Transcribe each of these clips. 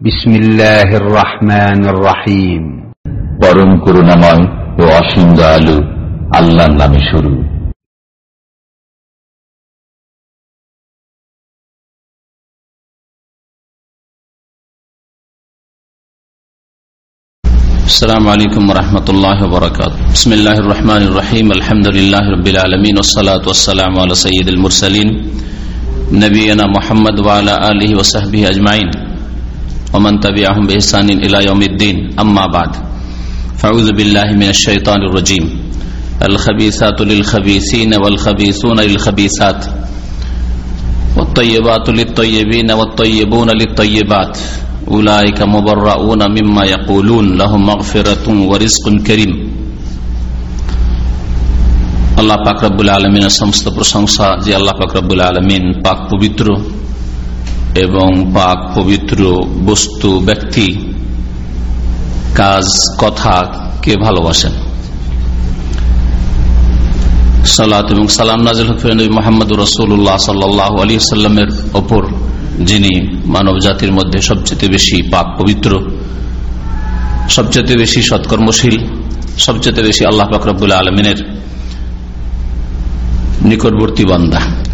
بسم الله الرحمن الرحيم পরম করুণাময় ও অসীম দয়ালু আল্লাহর নামে শুরু السلام عليكم ورحمة الله وبركاته بسم الله الرحمن الرحيم الحمد لله رب العالمين والصلاة والسلام على سيد المرسلين نبينا محمد وعلى آله وصحبه أجمعين ومن تبعهم بإحسان إلى يوم الدين أما بعد فأعوذ بالله من الشيطان الرجيم الخبيثات للخبيثين والخبيثون للخبيثات والطيبات للطيبين والطيبون للطيبات أولئك مبرؤون مما يقولون لهم مغفرة ورزق كريم আল্লাহ পাক রব্বুল আলমিনের সমস্ত প্রশংসা যে আল্লাহ পাক রব্বুল আলমিন পাক পবিত্র এবং পাক পবিত্র বস্তু, ব্যক্তি, কাজ, কথা কে ভালোবাসেন? সালাত এবং সালাম নাজিল নবী মোহাম্মদ রসুল্লাহ সাল্লাহ আলী সাল্লামের ওপর, যিনি মানব জাতির মধ্যে সবচেয়ে বেশি পাক পবিত্র, সবচেয়ে বেশি সৎকর্মশীল, সবচেয়ে বেশি আল্লাহ পাকরবুল আলমিনের নিকটবর্তী বান্দা।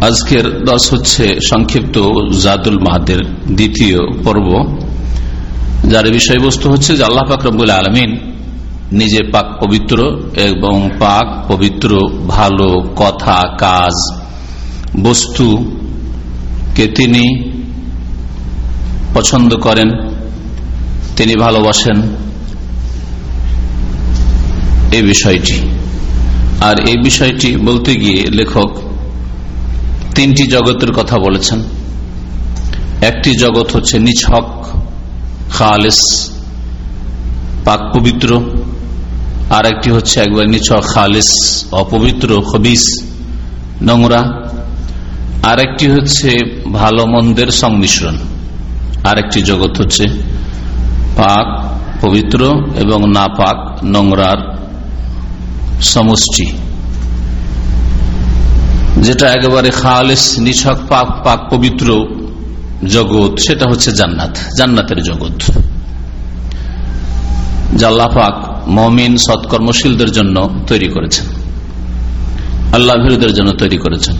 আজকের দশ হচ্ছে সংক্ষিপ্ত জাদুল মাহাদের দ্বিতীয় পর্ব, যার বিষয়বস্তু হচ্ছে যে আল্লাহ পাকরবুল আলমিন নিজে পাক পবিত্র এবং পাক পবিত্র ভালো কথা, কাজ বস্তু কে তিনি পছন্দ করেন, তিনি ভালোবাসেন এই বিষয়টি। আর এই বিষয়টি বলতে গিয়ে লেখক তিনটি জগতের কথা বলেছেন। একটি জগৎ হচ্ছে নিছক খালেস, পাক পবিত্র। আর একটি হচ্ছে একবার নিছক খালেস, অপবিত্র, খবিস, নোংরা। আরেকটি হচ্ছে ভালো মন্দের সংমিশ্রণ। আরেকটি জগৎ হচ্ছে পাক, পবিত্র এবং না পাক নোংরার সমষ্টি। যেটা একেবারে খালেস, নিছক, পাক পাক, পবিত্র জগৎ, সেটা হচ্ছে জান্নাত, জান্নাতের জগৎ। জাল্লা পাক মমিন, সৎকর্মশীলদের জন্য তৈরি করেছেন। আল্লাহ ভিরুদের জন্য তৈরি করেছেন।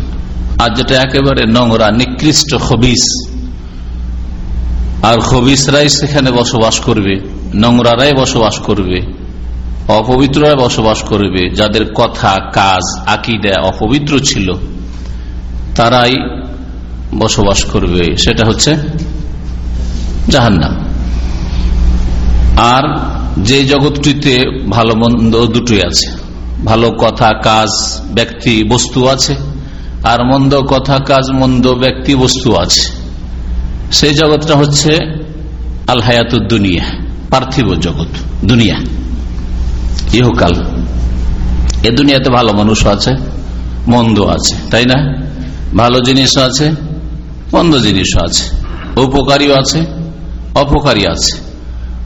আর যেটা একেবারে নোংরা, নিকৃষ্ট খবিস, আর খবিসরাই সেখানে বসবাস করবে, নোংরারাই বসবাস করবে, অপবিত্ররাই বসবাস করবে, যাদের কথা, কাজ, আকিদা অপবিত্র ছিল। তারাই বসবাস করবে, সেটা হচ্ছে জাহান্নাম। আর যে জগৎটিতে ভালো মন্দ দুটোই আছে। ভালো কথা, কাজ, ব্যক্তি, বস্তু আছে। আর মন্দ কথা, কাজ, মন্দ, ব্যক্তি, বস্তু আছে। সেই জগৎটা হচ্ছে আল হায়াতুর দুনিয়া, পার্থিব জগৎ, দুনিয়া। ইহকাল। এ দুনিয়াতে ভালো মানুষ আছে মন্দ আছে, তাই না? ভালো জিনিসও আছে, মন্দ জিনিসও আছে। উপকারীও আছে, অপকারী আছে।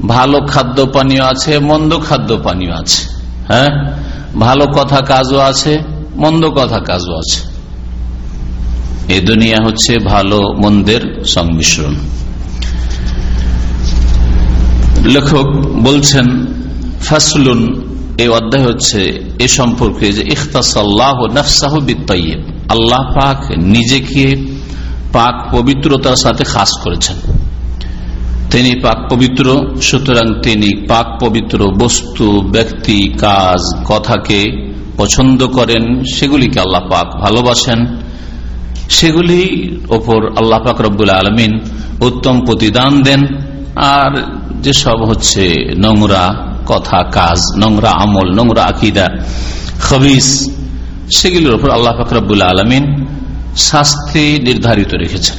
ভালো খাদ্য পানীয় আছে, মন্দ খাদ্য পানীয় আছে। হ্যাঁ? ভালো কথা কাজও আছে, মন্দ কথা কাজও আছে। এ দুনিয়া হচ্ছে ভালো, মন্দের সংমিশ্রণ। লেখক বলছেন, ফাসলুন, এই অধ্যায় হচ্ছে এ সম্পর্কে যে, ইখতাসাল্লাহ নফসাহ বিত্তাইব আল্লাহ পাক নিজেকে পাক পবিত্রতার সাথে খাস করেছেন। তিনি পাক পবিত্র, সুতরাং তিনি পাক পবিত্র বস্তু, ব্যক্তি, কাজ, কথাকে পছন্দ করেন, সেগুলিকে আল্লাহ পাক ভালোবাসেন। সেগুলি ওপর আল্লাহ পাক রব্বুল আলমিন উত্তম প্রতিদান দেন। আর যেসব হচ্ছে নোংরা কথা, কাজ, নোংরা আমল, নোংরা আকিদা, খবিস সেগুলির ওপর আল্লাহ পাক আলমিন শাস্তি নির্ধারিত রেখেছেন।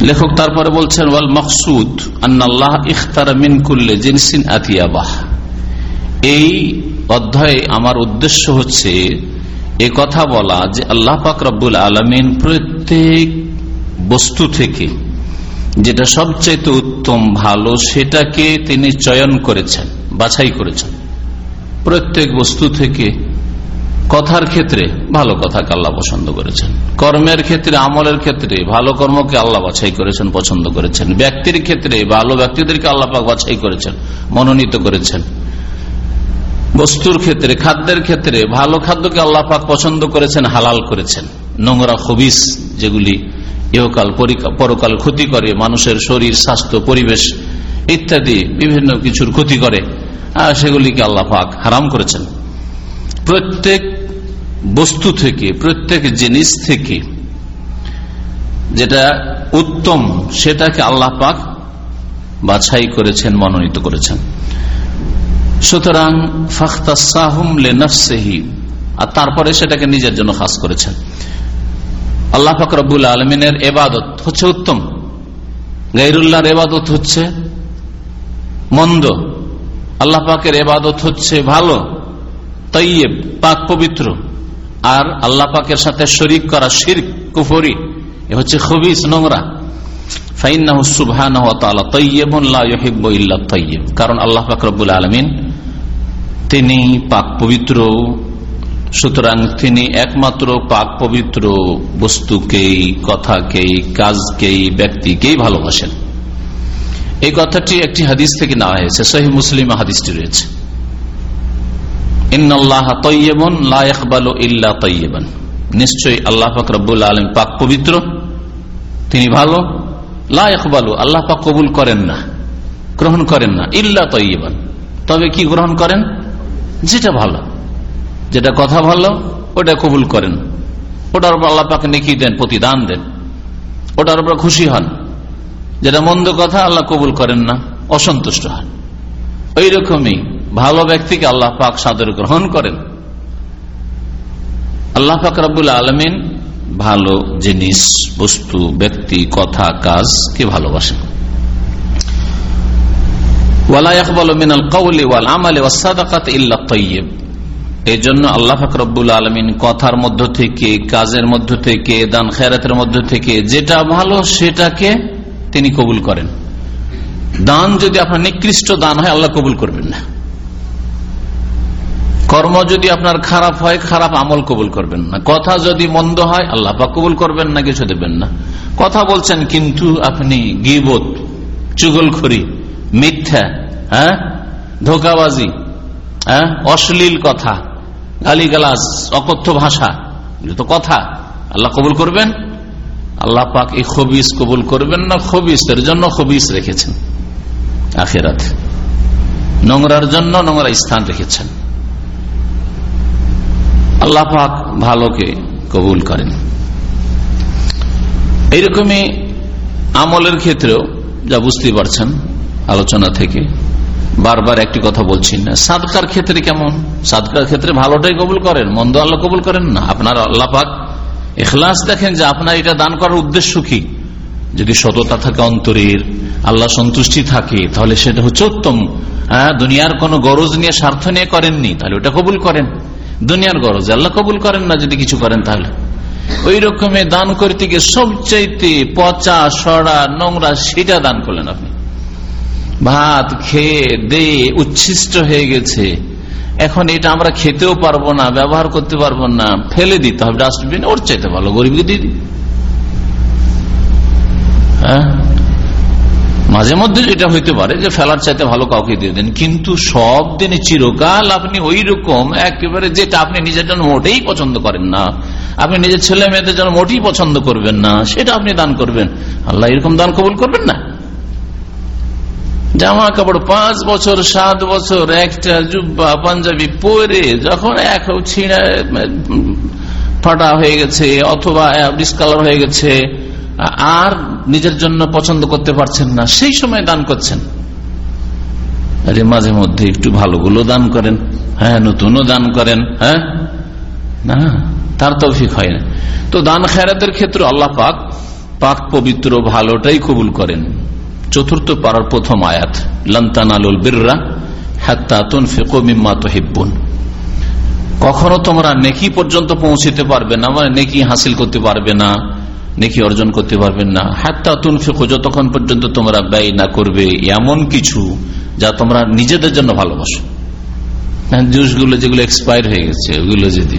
লেখক তারপরে বলছেন, ওয়াল মকসুদ আন্নাল্লাহ ইখতার মিনকুল্লে জিনসিন আতিয়াবাহ। এই অধ্যায়ে আমার উদ্দেশ্য হচ্ছে এ কথা বলা যে আল্লাহ পাক রব্বুল আলমিন প্রত্যেক বস্তু থেকে যেটা সবচাইতে উত্তম ভালো সেটাকে তিনি চয়ন করেছেন, বাছাই করেছেন। প্রত্যেক বস্তু থেকে কথার ক্ষেত্রে ভালো কথাকে আল্লাহ পছন্দ করেছেন। কর্মের ক্ষেত্রে, আমলের ক্ষেত্রে ভালো কর্মকে আল্লাহ বাছাই করেছেন, পছন্দ করেছেন। ব্যক্তির ক্ষেত্রে ভালো ব্যক্তিদেরকে আল্লাহ পাক বাছাই করেছেন, মনোনীত করেছেন। বস্তুর ক্ষেত্রে, খাদ্যের ক্ষেত্রে ভালো খাদ্যকে আল্লাহ পাক পছন্দ করেছেন, হালাল করেছেন। নোংরা খবিস যেগুলি ইহকাল পরকাল ক্ষতি করে, মানুষের শরীর, স্বাস্থ্য, পরিবেশ ইত্যাদি বিভিন্ন কিছুর ক্ষতি করে। সেগুলিকে আল্লাহ পাক হারাম করেছেন। প্রত্যেক বস্তু থেকে, প্রত্যেক জিনিস থেকে যেটা উত্তম, সেটাকে আল্লাহ পাক বাছাই করেছেন, মনোনীত করেছেন। সুতরাং আর তারপরে সেটাকে নিজের জন্য খাস করেছেন। আল্লাহ ফাকরবুল আলমিনের এবাদত হচ্ছে উত্তম। গাইরুল্লাহর এবাদত হচ্ছে মন্দ। আল্লাহ পাকের এবাদত হচ্ছে ভালো তৈয়েব পাক পবিত্র। আর আল্লাহ পাকের সাথে শরিক করা শির কুফরি, এ হচ্ছে খবিস, নোংরা। কারণ আল্লাহ পাক আলমিন তিনি পাক পবিত্র, সুতরাং তিনি একমাত্র পাক পবিত্র বস্তুকেই, কথাকেই, কাজকেই, ব্যক্তিকেই ভালোবাসেন। এই কথাটি একটি হাদিস থেকে নেওয়া হয়েছে। সহি মুসলিম হাদিসটি রয়েছে। নিশ্চয়ই আল্লাহ পাক রব্বুল আলম পাক পবিত্র, তিনি ভালো। লাকবালু আল্লাহ পাক কবুল করেন না, গ্রহণ করেন না, ইল্লা তৈবান তবে কি গ্রহণ করেন? যেটা ভালো। যেটা কথা ভালো, ওটা কবুল করেন। ওটার উপর আল্লাহ পাকে নেকি দেন, প্রতিদান দেন। ওটার উপর খুশি হন। যেটা মন্দ কথা আল্লাহ কবুল করেন না, অসন্তুষ্ট হন ওই রকমই ভালো ব্যক্তিকে আল্লাহ পাক সাদর গ্রহণ করেন। আল্লাহ পাক রাবুল আলমিন ভালো জিনিস, বস্তু, ব্যক্তি, কথা কাজ কে ভালোবাসেন এই জন্য আল্লাহ আলমিন কথার মধ্য থেকে, কাজের মধ্য থেকে দান থেকে যেটা ভালো সেটাকে তিনি কবুল করেন। দান যদি আপনার নিকৃষ্ট দান হয়, আল্লাহ কবুল করবেন না। কর্ম যদি আপনার খারাপ হয়, খারাপ আমল কবুল করবেন না। কথা যদি মন্দ হয়, আল্লাহ বা কবুল করবেন না, কিছু দেবেন না। কথা বলছেন, কিন্তু আপনি গিবত, চুগলখড়ি, মিথ্যা হ্যাঁ? ধোকাবাজি হ্যাঁ? অশ্লীল কথা, গালিগালাজ, অকথ্য ভাষা তো কথা। আল্লাহ কবুল করবেন? আল্লাহ পাক এই খবিস কবুল করবেন না? খবিসের জন্য খবিস রেখেছেন। আখেরাত। নোংরার জন্য নোংরা স্থান রেখেছেন। আল্লাহ পাক ভালোকে কবুল করেন। এইরকমই আমলের ক্ষেত্রেও যা বুঝতে পারছেন আলোচনা থেকে, বারবার একটি কথা বলছি না। সাদকার ক্ষেত্রে কেমন? সাদকার ক্ষেত্রে ভালোটাই কবুল করেন, মন্দ আল্লাহ কবুল করেন না। আপনার আল্লাহ পাক এখলাস দেখেন যে আপনার এটা দান করার উদ্দেশ্য কি? যদি সততা থাকে অন্তরের, আল্লাহ সন্তুষ্টি থাকে, তাহলে সেটা হচ্ছে উত্তম। হ্যাঁ দুনিয়ার কোন গরজ নিয়ে, স্বার্থ নিয়ে করেননি, তাহলে ওটা কবুল করেন। দুনিয়ার গরজ, আল্লাহ কবুল করেন না যদি কিছু করেন তাহলে। ওই রকমে দান করতে গিয়ে সবচাইতে পচা, সড়া, নোংরা সেটা দান করলেন আপনি। ভাত খেয়ে, দে, উচ্ছিষ্ট হয়ে গেছে। এখন এটা আমরা খেতেও পারব না, ব্যবহার করতে পারব না, ফেলে দিতে হবে, ডাস্টবিন ওর চাইতে ভালো, গরিবকে দিয়ে দিই। হ্যাঁ? মাঝে মধ্যে যেটা হইতে পারে যে ফেলার চাইতে ভালো কাউকে দিয়ে দেন, কিন্তু সব দিনে চিরকাল আপনি ওই রকম একেবারে যেটা আপনি নিজের জন্য মোটেই পছন্দ করেন না, আপনি নিজের ছেলে মেয়েদের জন্য মোটেই পছন্দ করবেন না, সেটা আপনি দান করবেন। আল্লাহ এরকম দান কবুল করবেন না? জামা কাপড় পাঁচ বছর, সাত বছর, একটা জুব্বা, পাঞ্জাবি পরে যখন এক ছিঁড়ে, ফাটা হয়ে গেছে অথবা ডিসকালার হয়ে গেছে, আর নিজের জন্য পছন্দ করতে পারছেন না, সেই সময় দান করছেন। আরে, মাঝে মধ্যে একটু ভালোগুলো দান করেন হ্যাঁ নতুনও দান করেন হ্যাঁ? না, তার তো তৌফিক হয় না। তো দান খেরাতের ক্ষেত্রে আল্লাহ পাক পাক পবিত্র ভালোটাই কবুল করেন। চতুর্থ পাড়ার প্রথম আয়াত লন্তানালুল বিররা হাত্তাতুন ফিকো মিম্মা তহিব্বুন। কখনো তোমরা নেকি পর্যন্ত পৌঁছিতে পারবে না মানে নেকি হাসিল করতে পারবে না, নেকি অর্জন করতে পারবেন না। হাত্তা তুন ফেকো যতক্ষণ পর্যন্ত তোমরা ব্যয় না করবে, এমন কিছু যা তোমরা নিজেদের জন্য ভালোবাসো। হ্যাঁ জুসগুলো যেগুলো এক্সপায়ার হয়ে গেছে, ওগুলো যদি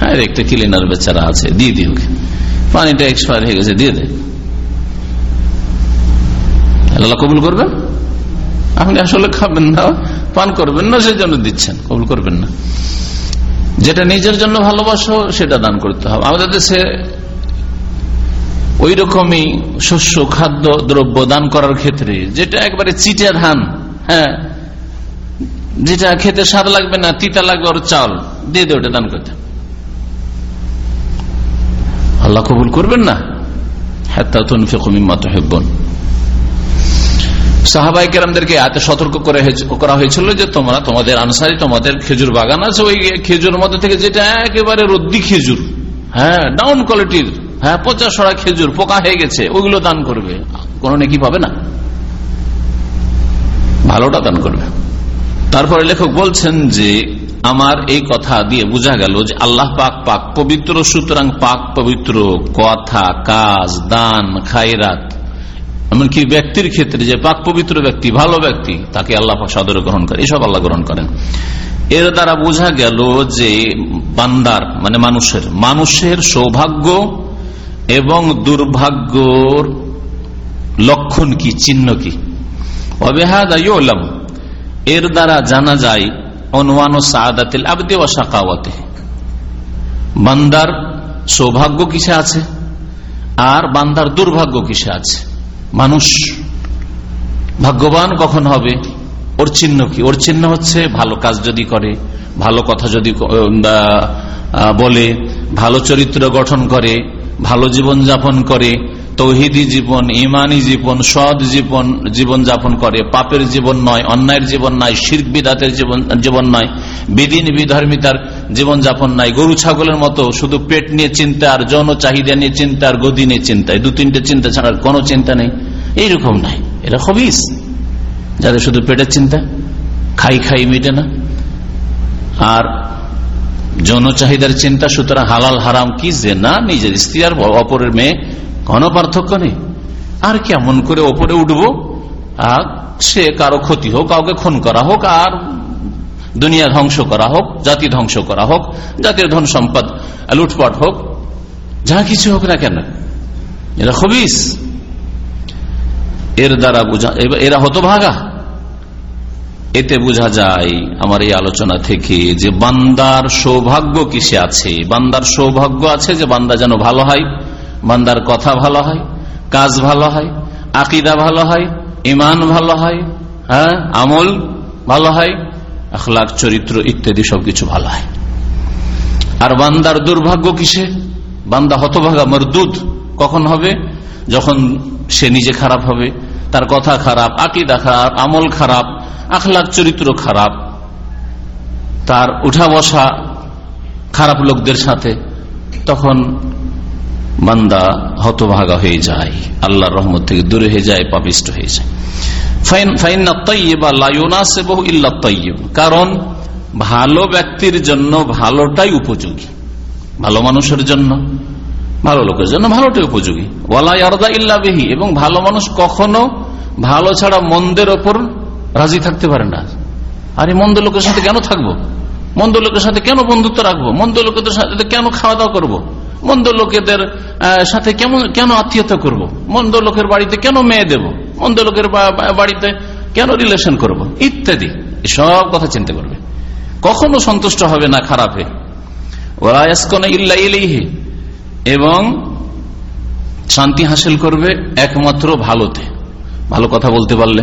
হ্যাঁ একটা ক্লিনার বেচারা আছে, দিয়ে দিই ওকে পানিটা এক্সপায়ার হয়ে গেছে, দিয়ে দেয় আল্লাহ কবুল করবেন? আপনি আসলে খাবেন না, পান করবেন না সেই জন্য দিচ্ছেন, কবুল করবেন না। যেটা নিজের জন্য ভালোবাসো, সেটা দান করতে হবে। আমাদের দেশে ওই রকমই শস্য, খাদ্য, দ্রব্য দান করার ক্ষেত্রে যেটা একবারে চিটে ধান হ্যাঁ যেটা খেতে স্বাদ লাগবে না, তিতা লাগবে ওর চাল, দিয়ে দে ওটা দান করতে আল্লাহ কবুল করবেন না? হ্যাঁ হেব্বন সাহাবাই কেরামদেরকে এত সতর্ক করে করা হয়েছিল যে তোমরা তোমাদের আনসারি, তোমাদের খেজুর বাগান আছে, ওই খেজুর মধ্যে থেকে যেটা একেবারে রদ্দি খেজুর হ্যাঁ ডাউন কোয়ালিটির হ্যাঁ পচা সরা খেজুর, পোকা হয়ে গেছে ওগুলো দান করবে। কোন নাকি পাবে না? ভালোটা দান করবে। তারপরে লেখক বলছেন যে, আমার এই কথা দিয়ে বোঝা গেল যে আল্লাহ পাক পাক পবিত্র, সুতরাং পাক পবিত্র কথা, কাজ, দান, খায়রাত এমনকি ব্যক্তির ক্ষেত্রে যে পাক পবিত্র ব্যক্তি, ভালো ব্যক্তি, তাকে আল্লাহ সাদরে গ্রহণ করে। এসব আল্লাহ গ্রহণ করেন। এর দ্বারা বোঝা গেল যে বান্দার মানে মানুষের মানুষের সৌভাগ্য এবং দুর্ভাগ্যর লক্ষণ কি, চিহ্ন কি? অবেহাদাইলাম এর দ্বারা জানা যায় অনুমান ও সাদাতিল আবদে ও সাকাওয়াতে বান্দার সৌভাগ্য কিসে আছে? আর বান্দার দুর্ভাগ্য কিসে আছে? মানুষ ভাগ্যবান কখন হবে? ওর চিহ্ন কি? ওর চিহ্ন হচ্ছে ভালো কাজ যদি করে, ভালো কথা যদি বলে, ভালো চরিত্র গঠন করে, ভালো জীবন যাপন করে তৌহিদি জীবন, ইমানি জীবন, সৎ জীবন জীবন যাপন করে। পাপের জীবন নয়, অন্যায়ের জীবন নয় শির্ক বিদাতের জীবন জীবন নয় বিদিন বিধর্মিতার জীবন যাপন নাই। গরু, ছাগলের মতো শুধু পেট নিয়ে চিন্তা আর জন চাহিদা নিয়ে চিন্তা আর গদি নিয়ে চিন্তা। দু তিনটে চিন্তা ছাড়া কোনো চিন্তা নেই। এইরকম নাই। এটা হবিস। যাদের শুধু পেটের চিন্তা, খাই খাই মিটে না। আর যৌন চাহিদার চিন্তা, সুতরাং হালাল, হারাম, কি যে না নিজের স্ত্রী আর অপরের মেয়ে কোনো পার্থক্য নেই। আর কেমন করে ওপরে উঠব? উঠবো সে কারও ক্ষতি হোক, কাউকে খুন করা হোক, আর দুনিয়া ধ্বংস করা হোক, জাতি ধ্বংস করা হোক, জাতির ধন সম্পদ লুটপাট হোক, যা কিছু হোক না কেন। এরা খবিস। এর দ্বারা বোঝা এরা হতো ভাগা এতে বোঝা যায় আমার এই আলোচনা থেকে যে বান্দার সৌভাগ্য কিসে আছে? বান্দার সৌভাগ্য আছে যে বান্দা যেন ভালো হয়। বান্দার কথা ভালো হয়, কাজ ভালো হয়, আকিদা ভালো হয় ইমান ভালো হয় হ্যাঁ আমল ভালো হয়, আখলাক, চরিত্র ইত্যাদি সবকিছু ভালো হয়। আর বান্দার দুর্ভাগ্য কিসে? বান্দা হতভাগা, মরদুদ কখন হবে? যখন সে নিজে খারাপ হবে, তার কথা খারাপ, আকিদা খারাপ, আমল খারাপ, আখলাক, চরিত্র খারাপ, তার উঠা বসা খারাপ লোকদের সাথে তখন বান্দা হতভাগা হয়ে যায়, আল্লাহর রহমত থেকে দূরে হয়ে যায়, পাপিষ্ট হয়ে যায়। কারণ, ভালো ব্যক্তির জন্য ভালোটাই উপযোগী। ভালো মানুষের জন্য, ভালো লোকের জন্য ভালোটাই উপযোগী। ওয়ালাই আরদা ইল্লা বেহি। এবং ভালো মানুষ কখনো ভালো ছাড়া মন্দের ওপর রাজি থাকতে পারে না। আরে, মন্দ লোকের সাথে কেন থাকব? মন্দ লোকের সাথে কেন বন্ধুত্ব রাখব? মন্দ লোকের সাথে কেন খাওয়া দাওয়া করব? মন্দ লোকেদের সাথে কেমন, কেন আত্মীয়তা করব। মন্দ লোকের বাড়িতে কেন মেয়ে দেব? মন্দ লোকের বাড়িতে কেন রিলেশন করব। ইত্যাদি। সব কথা চিন্তা করবে। কখনো সন্তুষ্ট হবে না খারাপে। এবং শান্তি হাসিল করবে একমাত্র ভালোতে। ভালো কথা বলতে পারলে।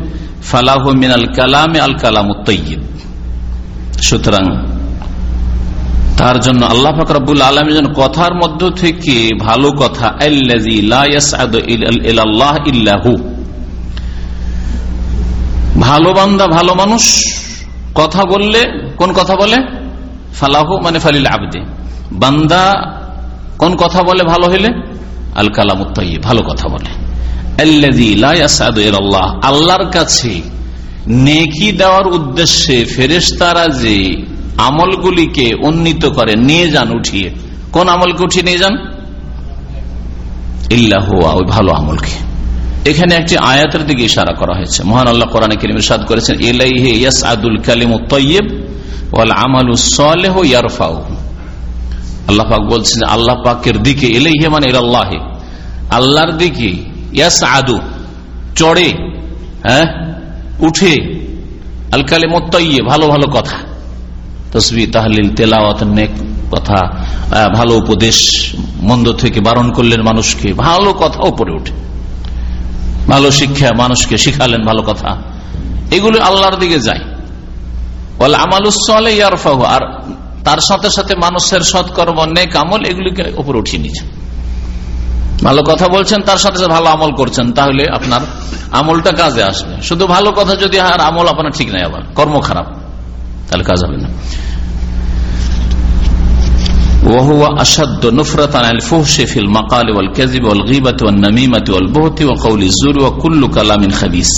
ফালাহ মিনাল কালামে আল কালাম সুতরাং তার জন্য আল্লাহ ফাকরাবুল আলম কথার মধ্য থেকে ভালো কথা ভালো বান্দা, ভালো মানুষ, কথা বললে, কোন কথা বলে? ফালাহু মানে ফালিল আবদে। বান্দা কোন কথা বলে ভালো হইলে? আল কালামুত্তাই ভালো কথা বলে। আল্লাহর কাছে নেকি দেওয়ার উদ্দেশ্যে ফেরেশতারা যে আমলগুলিকে উন্নীত করে, নিয়ে যান উঠিয়ে। কোন আমলকে উঠিয়ে নিয়ে যান? ইল্লাহ ওই ভালো আমলকে। এখানে একটি আয়াতের দিকে ইশারা করা হয়েছে। মহান আল্লাহ কোরআন করিম সাদ করেছেন এলাইহে ইয়াস আদুল কালিম তৈয়ব ওয়াল আল্লাহ পাক বলছেন আল্লাহ পাকের দিকে এলাইহে মানে আল্লাহে আল্লাহর দিকে ইয়াস চড়ে হ্যাঁ উঠে আল কালিম তৈয়ে ভালো ভালো কথা। তসবি, তাহলিল তেলাওয়াত কথা ভালো উপদেশ, মন্দ থেকে বারণ করলেন মানুষকে, ভালো কথা ওপরে উঠে। ভালো শিক্ষা মানুষকে শিখালেন ভালো কথা। এগুলো আল্লাহর দিকে যায়। বলে আমালুসলে ইয়ারফাহ, আর তার সাথে সাথে মানুষের সৎকর্ম, নেক আমল, এগুলিকে উপরে উঠিয়ে নিচ্ছে ভালো কথা বলছেন তার সাথে সাথে ভালো আমল করছেন তাহলে আপনার আমলটা কাজে আসবে শুধু ভালো কথা যদি আর আমল আপনার ঠিক নাই আবার কর্ম খারাপ তাহলে কাজ হবে না وهو أشد نفرة عن الفحش في المقال والكذب والغيبة والنميمة والبهت وقول الزور وكل كلام خبيث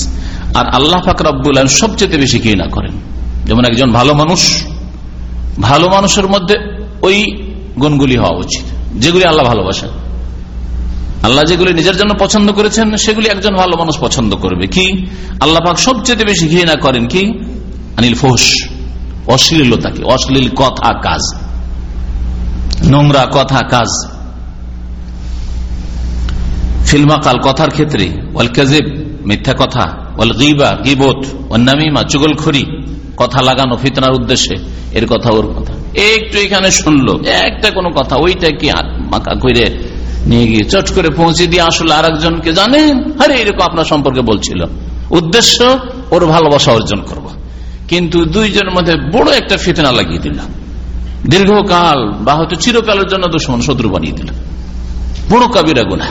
আর আল্লাহ পাক রব্বুল সবচেয়ে বেশি ঘৃণা করেন যেমন একজন ভালো মানুষ ভালো মানুষের মধ্যে ওই গুণগুলি হওয়া উচিত যেগুলি আল্লাহ ভালোবাসেন আল্লাহ যেগুলি নিজের জন্য পছন্দ করেছেন, সেগুলি একজন ভালো মানুষ পছন্দ করবে। কি? আল্লাহ পাক সবচেয়ে বেশি ঘৃণা করেন কি? আনিল ফোস অশ্লীলতাকে, অশ্লীল কথা কাজ, নোংরা কথা কাজ। ফিল্মাকাল কথার ক্ষেত্রে, ওয়াল কাজেব মিথ্যা কথা, ওয়াল গিবা, গিবোত নামিমা, চুগলখড়ি, কথা লাগানো, ফিতনার উদ্দেশ্যে, এর কথা ওর কথা। একটু এখানে শুনলো, একটা কোনো কথা, ওইটা কি মাকা করে নিয়ে গিয়ে চট করে পৌঁছে দিয়ে আসলে আর একজনকে জানেন আরে এরকম আপনার সম্পর্কে বলছিল। উদ্দেশ্য, ওর ভালোবাসা অর্জন করব। কিন্তু দুইজনের মধ্যে বড় একটা ফিতনা লাগিয়ে দিল। দীর্ঘকাল বা হয়তো চিরকালের জন্য দুশ্মন শত্রু বানিয়ে দিল। বড় কাবিরা গুনা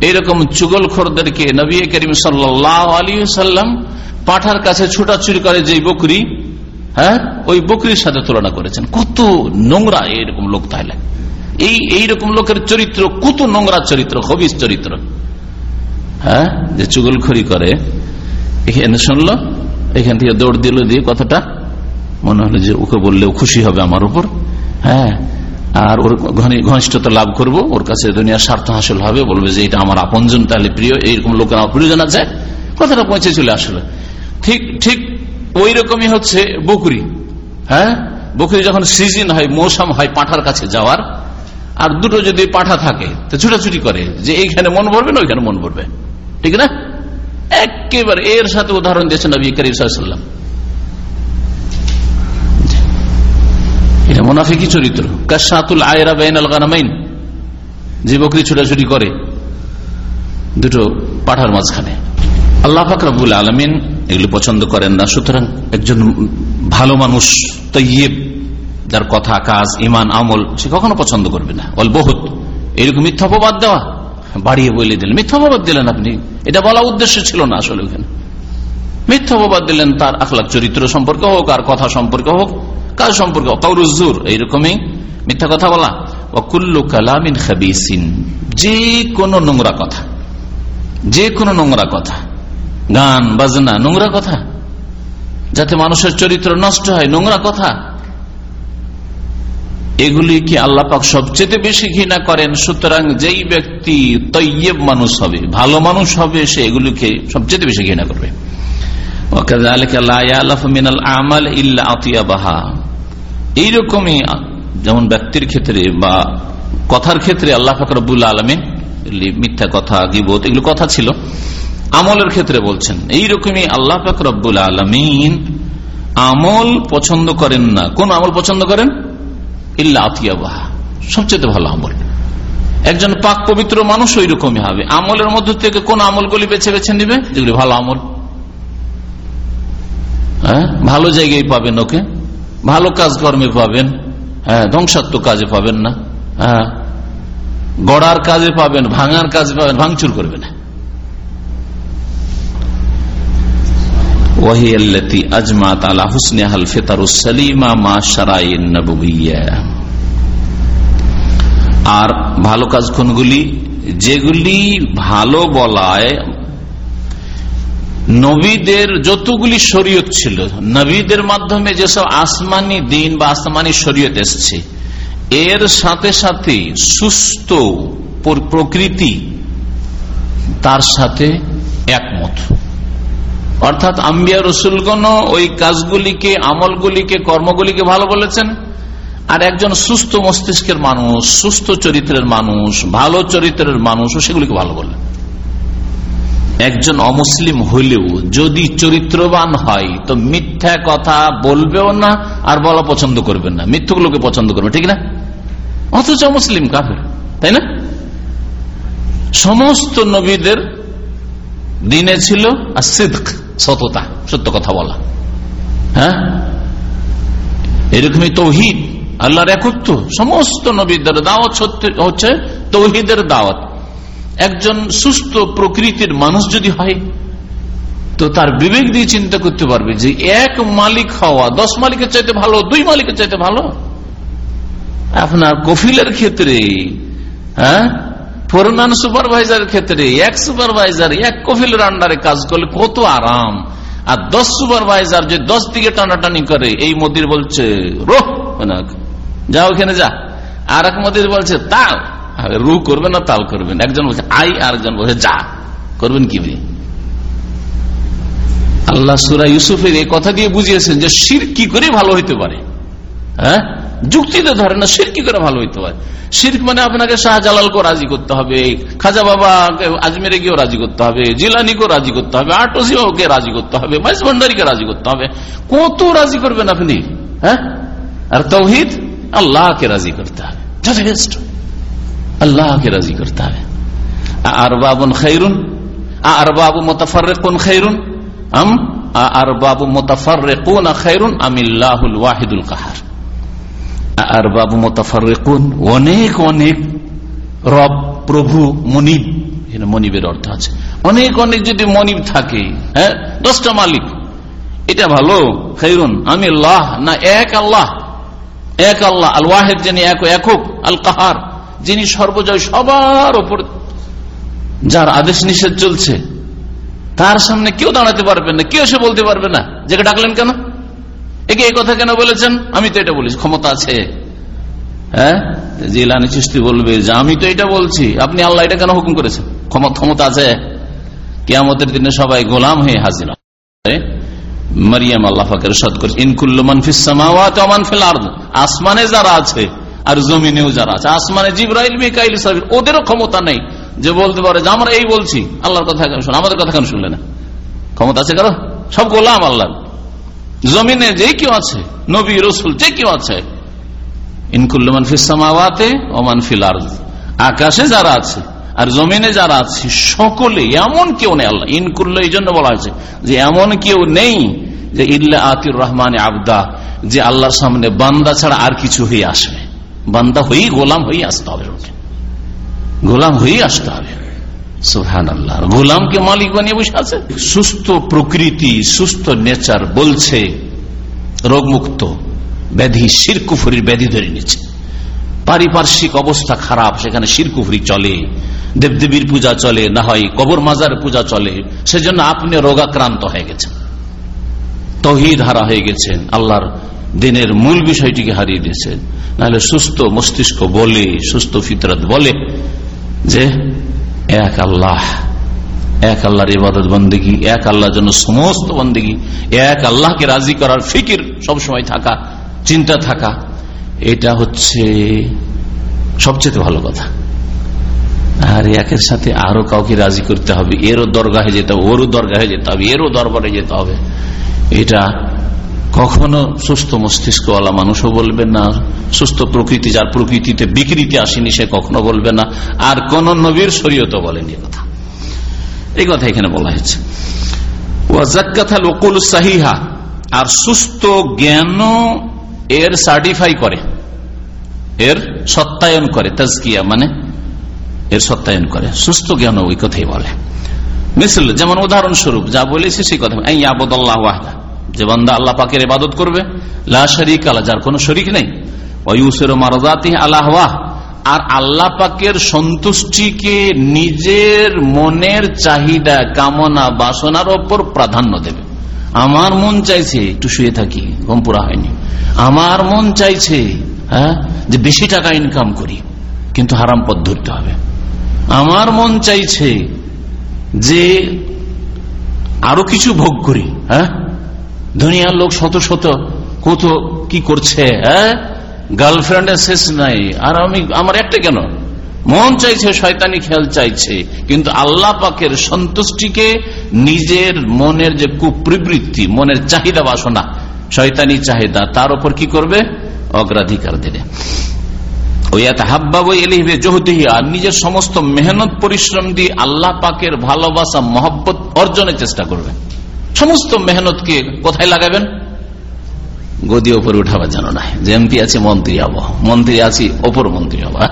এইরকম চুগল খোরদেরকে নবী করিম সাল্লাম পাঠার কাছে ছুটাছুটি করে যে বকরি হ্যাঁ ওই বকরির সাথে তুলনা করেছেন। কত নোংরা এরকম লোক তাহলে। এই এইরকম লোকের চরিত্র, কত নোংরা চরিত্র, হবিস চরিত্র। হ্যাঁ? যে চুগলখড়ি করে। এখানে শুনলো? এখান থেকে দৌড় দিল দিয়ে কথাটা। মনে হলো যে ওকে বললেও খুশি হবে আমার উপর। হ্যাঁ? আর ওর ঘনিষ্ঠতা লাভ করব। ওর কাছে দুনিয়ার স্বার্থ হাসিল হবে। বলবে যে এটা আমার আপনজন, তাহলে প্রিয়। এইরকম লোকের আমার প্রিয়জন আছে। কথাটা পৌঁছে চলে আসলে। ঠিক ঠিক ওই রকমই হচ্ছে বকরি। হ্যাঁ? বকরি যখন সিজন হয়, মৌসুম হয় পাঠার কাছে যাওয়ার আর দুটো যদি পাঠা থাকে, তো ছুটাছুটি করে যে এইখানে মন ভরবে না, ওইখানে মন ভরবে। ঠিক না? একেবারে এর সাথে উদাহরণ দিয়েছেন নবী করিম সাল্লাম এটা মোনাফিকি চরিত্র। কাসাতুল আয়রা বেন আল গানামাইন। যে বকরি ছুটাছুটি করে, দুটো পাঠার মাঝখানে। আল্লাহ ফাকরাবুল আলমিন এগুলো পছন্দ করেন না, সুতরাং একজন ভালো মানুষ তৈব যার কথা, কাজ ইমান আমল, সে কখনো পছন্দ করবে না। অল বহুত, এরকম মিথ্যাপবাদ দেওয়া। বাড়িয়ে বলে দিলেন। মিথ্যাপবাদ দিলেন আপনি। এটা বলা উদ্দেশ্য ছিল না আসলে ওখানে। মিথ্যাপবাদ দিলেন তার আখলাখ চরিত্র সম্পর্কে হোক, আর কথা সম্পর্কে হোক, কাজ সম্পর্কে কৌরুজুর এইরকমই মিথ্যা কথা বলা। অকুল্লু কালামিন খাবিসিন, যে কোনো নোংরা কথা। যে কোনো নোংরা কথা। গান, বাজনা, নোংরা কথা। যাতে মানুষের চরিত্র নষ্ট হয়, নোংরা কথা। এগুলি কি আল্লাহ পাক সবচেয়ে বেশি ঘৃণা করেন? সুতরাং যেই ব্যক্তি তৈয়ব মানুষ হবে, ভালো মানুষ হবে, সে এগুলিকে সবচেয়ে বেশি ঘৃণা করবে। এইরকমই যেমন ব্যক্তির ক্ষেত্রে বা কথার ক্ষেত্রে আল্লাহ ফাকরবুল্লা আলমিন মিথ্যা কথা, গিবত, এগুলো কথা ছিল, আমলের ক্ষেত্রে বলছেন, এইরকমই আল্লাহ ফাকরবুল আলমিন আমল পছন্দ করেন না। কোন আমল পছন্দ করেন? সবচেয়ে ভালো আমল। একজন পাক পবিত্র মানুষ ওই রকমই হবে। আমলের মধ্য থেকে কোন আমলগুলি বেছে বেছে নিবে? যেগুলি ভালো আমল। হ্যাঁ? ভালো জায়গায় পাবেন ওকে। ভালো কাজকর্মে পাবেন। হ্যাঁ ধ্বংসাত্মক কাজে পাবেন না। হ্যাঁ? গড়ার কাজে পাবেন, ভাঙার কাজে পাবেন, ভাঙচুর করবে না। ওয়াহিয়াল্লাতি আজমাত আলা হুসনেহাল ফেতারু সালিমা মা সারাইন নবুবিয়া। আর ভালো কাজ কোনগুলি? যেগুলি ভালো বলায় নবীদের যতগুলি শরীয়ত ছিল, নবীদের মাধ্যমে যেসব আসমানি দিন বা আসমানি শরীয়ত এসছে, এর সাথে সাথে সুস্থ প্রকৃতি তার সাথে একমত। অর্থাৎ আম্বিয়া রসুলগণ ওই কাজগুলিকে, আমলগুলিকে, কর্মগুলিকে ভালো বলেছেন। আর একজন সুস্থ মস্তিষ্কের মানুষ, সুস্থ চরিত্রের মানুষ, ভালো চরিত্রের মানুষ সেগুলিকে ভালো বললেন একজন অমুসলিম হইলেও যদি চরিত্রবান হয়, তো মিথ্যা কথা বলবেও না আর বলা পছন্দ করবেন না। মিথ্যুগুলোকে পছন্দ করবে ঠিক না? অথচ মুসলিম কাফের, তাই না? সমস্ত নবীদের দিনে ছিল আর সিদ্ক সততা, সত্য কথা বলা। হ্যাঁ? এরকমই তৌহিদ, আল্লাহর একত্র, সমস্ত নবীদের দাওয়াত হচ্ছে তৌহিদের দাওয়াত। একজন সুস্থ প্রকৃতির মানুষ যদি হয়, তো তার বিবেক দিয়ে চিন্তা করতে পারবে যে এক মালিক হওয়া, দশ মালিকের চাইতে ভালো, দুই মালিকের চাইতে ভালো। আপনার কফিলের ক্ষেত্রে হ্যাঁ? ফোরনান সুপারভাইজারের ক্ষেত্রে এক সুপারভাইজার, এক কফিলের আন্ডারে কাজ করলে কত আরাম। আর দশ সুপারভাইজার যে দশ দিকে টানাটানি করে, এই মদির বলছে, রোহ যা ওখানে যা। আর এক মদির বলছে, তাল। রু করবেন না, তাল করবেন একজন বলছে, আই, আর একজন বলছে, যা। করবেন কি আল্লাহ সুরা ইউসুফের এই কথা দিয়ে বুঝিয়েছেন যে, শির কি করে ভালো হইতে পারে? হ্যাঁ? যুক্তিতে ধরে না, শির কি করে ভালো হইতে পারে? শির্ক মানে আপনাকে শাহজালালকেও রাজি করতে হবে, খাজা বাবা আজমেরে গিয়েও রাজি করতে হবে, জিলানিকেও রাজি করতে হবে, আটসিওকে রাজি করতে হবে মাইস ভান্ডারিকে রাজি করতে হবে। কত রাজি করবেন আপনি? হ্যাঁ? আর তৌহিদ, আল্লাহকে রাজি করতে হবে। যথেষ্ট আল্লাহকে রাজি করতে হবে। আর বাবুন খাইরুন আর বাবু মোতাফার খাইরুন, আম আর বাবু মোতাফার খাইরুন, আমিল্লাহুল ওয়াহিদুল কাহার। আর বাবু মোতাফার অনেক অনেক রব, প্রভু, মনিব মনিবের অর্থ আছে। অনেক অনেক যদি মনিব থাকে হ্যাঁ দশটা মালিক, এটা ভালো, খাইরুন, আমি আল্লাহ, না এক আল্লাহ এক আল্লাহ আল ওয়াহেদ যিনি এক একক আল কাহার যিনি সর্বজয়, সবার ওপর যার আদেশ নিষেধ চলছে, তার সামনে কেউ দাঁড়াতে পারবেন না, কেউ এসে বলতে পারবে না, যেকে ডাকলেন কেন? একে এই কথা কেন বলেছেন? আমি তো এটা বলেছি, ক্ষমতা আছে। হ্যাঁ? জিলানি চিস্তি বলবে যে আমি তো এটা বলছি, আপনি আল্লাহ এটা কেন হুকুম করেছেন? ক্ষমতা আছে। কেয়ামতের দিনে সবাই গোলাম হয়ে হাজির। মারিয়াম আল্লাহ ফাকের সাদ করেছে ইনকুল্লু মানফিস সামাওয়াত ওয়া মান ফিল আরদ। আসমানে যারা আছে আর জমিনেও যারা আছে, আসমানে জিবরাইল, মিকাইল সাবির ওদেরও ক্ষমতা নেই যে বলতে পারে যে আমরা এই বলছি। আল্লাহর কথা কেন শুনে আমাদের কথা কেন শুনলে না? ক্ষমতা আছে কারও? সব গোলাম আল্লাহ জমিনে যে কেউ আছে, নবী, রসুল, যে কেউ আছে ইনকুল্লমান ফিসামাওয়াতে ওমান ফিল আরদ। আকাশে যারা আছে আর জমিনে যারা আছে, সকলে এমন কেউ নেই আল্লাহ। ইনকুল্ল এই জন্য বলা হয়েছে যে এমন কেউ নেই যে ইল্লা আতির রহমান আবদা, যে আল্লাহর সামনে বান্দা ছাড়া আর কিছু হয়ে আসবে বান্দা হয়েই গোলাম হয়ে আসতে হবে গোলাম হয়েই আসতে হবে। গোলামকে মালিক বানিয়ে বসে আছে? সুস্থ প্রকৃতি, সুস্থ নেচার বলছে, রোগমুক্ত ব্যাধি, শিরকুফুরির ব্যাধি ধরে নিচ্ছে পারিপার্শ্বিক অবস্থা খারাপ, সেখানে শিরকুফুরি চলে, দেবদেবীর পূজা চলে, না হয় কবর মাজার পূজা চলে, সেজন্য আপনি রোগাক্রান্ত হয়ে গেছেন। তহিদ হারা হয়ে গেছেন, আল্লাহর দিনের মূল বিষয়টিকে হারিয়ে দিয়েছেন। নাহলে সুস্থ মস্তিষ্ক বলে, সুস্থ ফিতরত বলে যে এক আল্লাহ, এক আল্লাহর ইবাদত বন্দিগি, এক আল্লাহর জন্য সমস্ত বন্দিগি, এক আল্লাহকে রাজি করার ফিকির সবসময় থাকা, চিন্তা থাকা, এটা হচ্ছে সবচেয়ে ভালো কথা। আর একের সাথে আরও কাউকে রাজি করতে হবে, এরও দরগাহে যেতে হবে, ওরও দরগাহে যেতে হবে, এরও দরবারে যেতে হবে। এটা কখনো সুস্থ মস্তিষ্কওয়ালা মানুষও বলবে না, সুস্থ প্রকৃতি যার প্রকৃতিতে বিকৃতি আসেনি সে কখনো বলবে না, আর কোন নবীর শরীয়ত বলেনি কথা। এই কথা এখানে বলা হয়েছে। সাহিহা, আর সুস্থ জ্ঞান এর সার্টিফাই করে, এর সত্যায়ন করে, তাজকিয়া মানে এর সত্যায়ন করে। সুস্থ জ্ঞান ওই কথাই বলে। মিসল, যেমন উদাহরণস্বরূপ যা বলেছি সেই কথা। এই আবদাল্লাহ ওয়াহদা। যে বান্দা আল্লাহ পাকের ইবাদত করবে, লা শরিক আল্লাহ যার কোনো শরিক নেই। ওয়ুসের মারদাতি আল্লাহ আর আল্লাহ পাকের সন্তুষ্টিকে নিজের মনের চাহিদা, কামনা, বাসনার ওপর প্রাধান্য দেবে। আমার মন চাইছে একটু শুয়ে থাকি, ঘুম পুরা হয়নি। আমার মন চাইছে হ্যাঁ যে বেশি টাকা ইনকাম করি, কিন্তু হারাম পথ ধরতে হবে। আমার মন চাইছে যে আরও কিছু ভোগ করি হ্যাঁ দুনিয়ার লোক শত শত, কত কি করছে হ্যাঁ? গার্লফ্রেন্ডের শেষ নাই। আর আমি, আমার একটা কেন? মন চাইছে, শয়তানি খেয়াল চাইছে। কিন্তু আল্লাহ পাকের সন্তুষ্টিকে নিজের মনের যে কুপ্রবৃত্তি, মনের চাহিদা বাসনা, শয়তানি চাহিদা, তার উপর কি করবে? অগ্রাধিকার দেবে। আর নিজের সমস্ত মেহনত, পরিশ্রম দিয়ে আল্লাহ পাকের ভালোবাসা, মহব্বত অর্জনের চেষ্টা করবে। সমস্ত মেহনতকে কোথায় লাগাবেন? গদি ওপরে উঠাবার যেন নাই। যে এমপি আছে, মন্ত্রী হব। মন্ত্রী আছি, ওপর মন্ত্রী হবা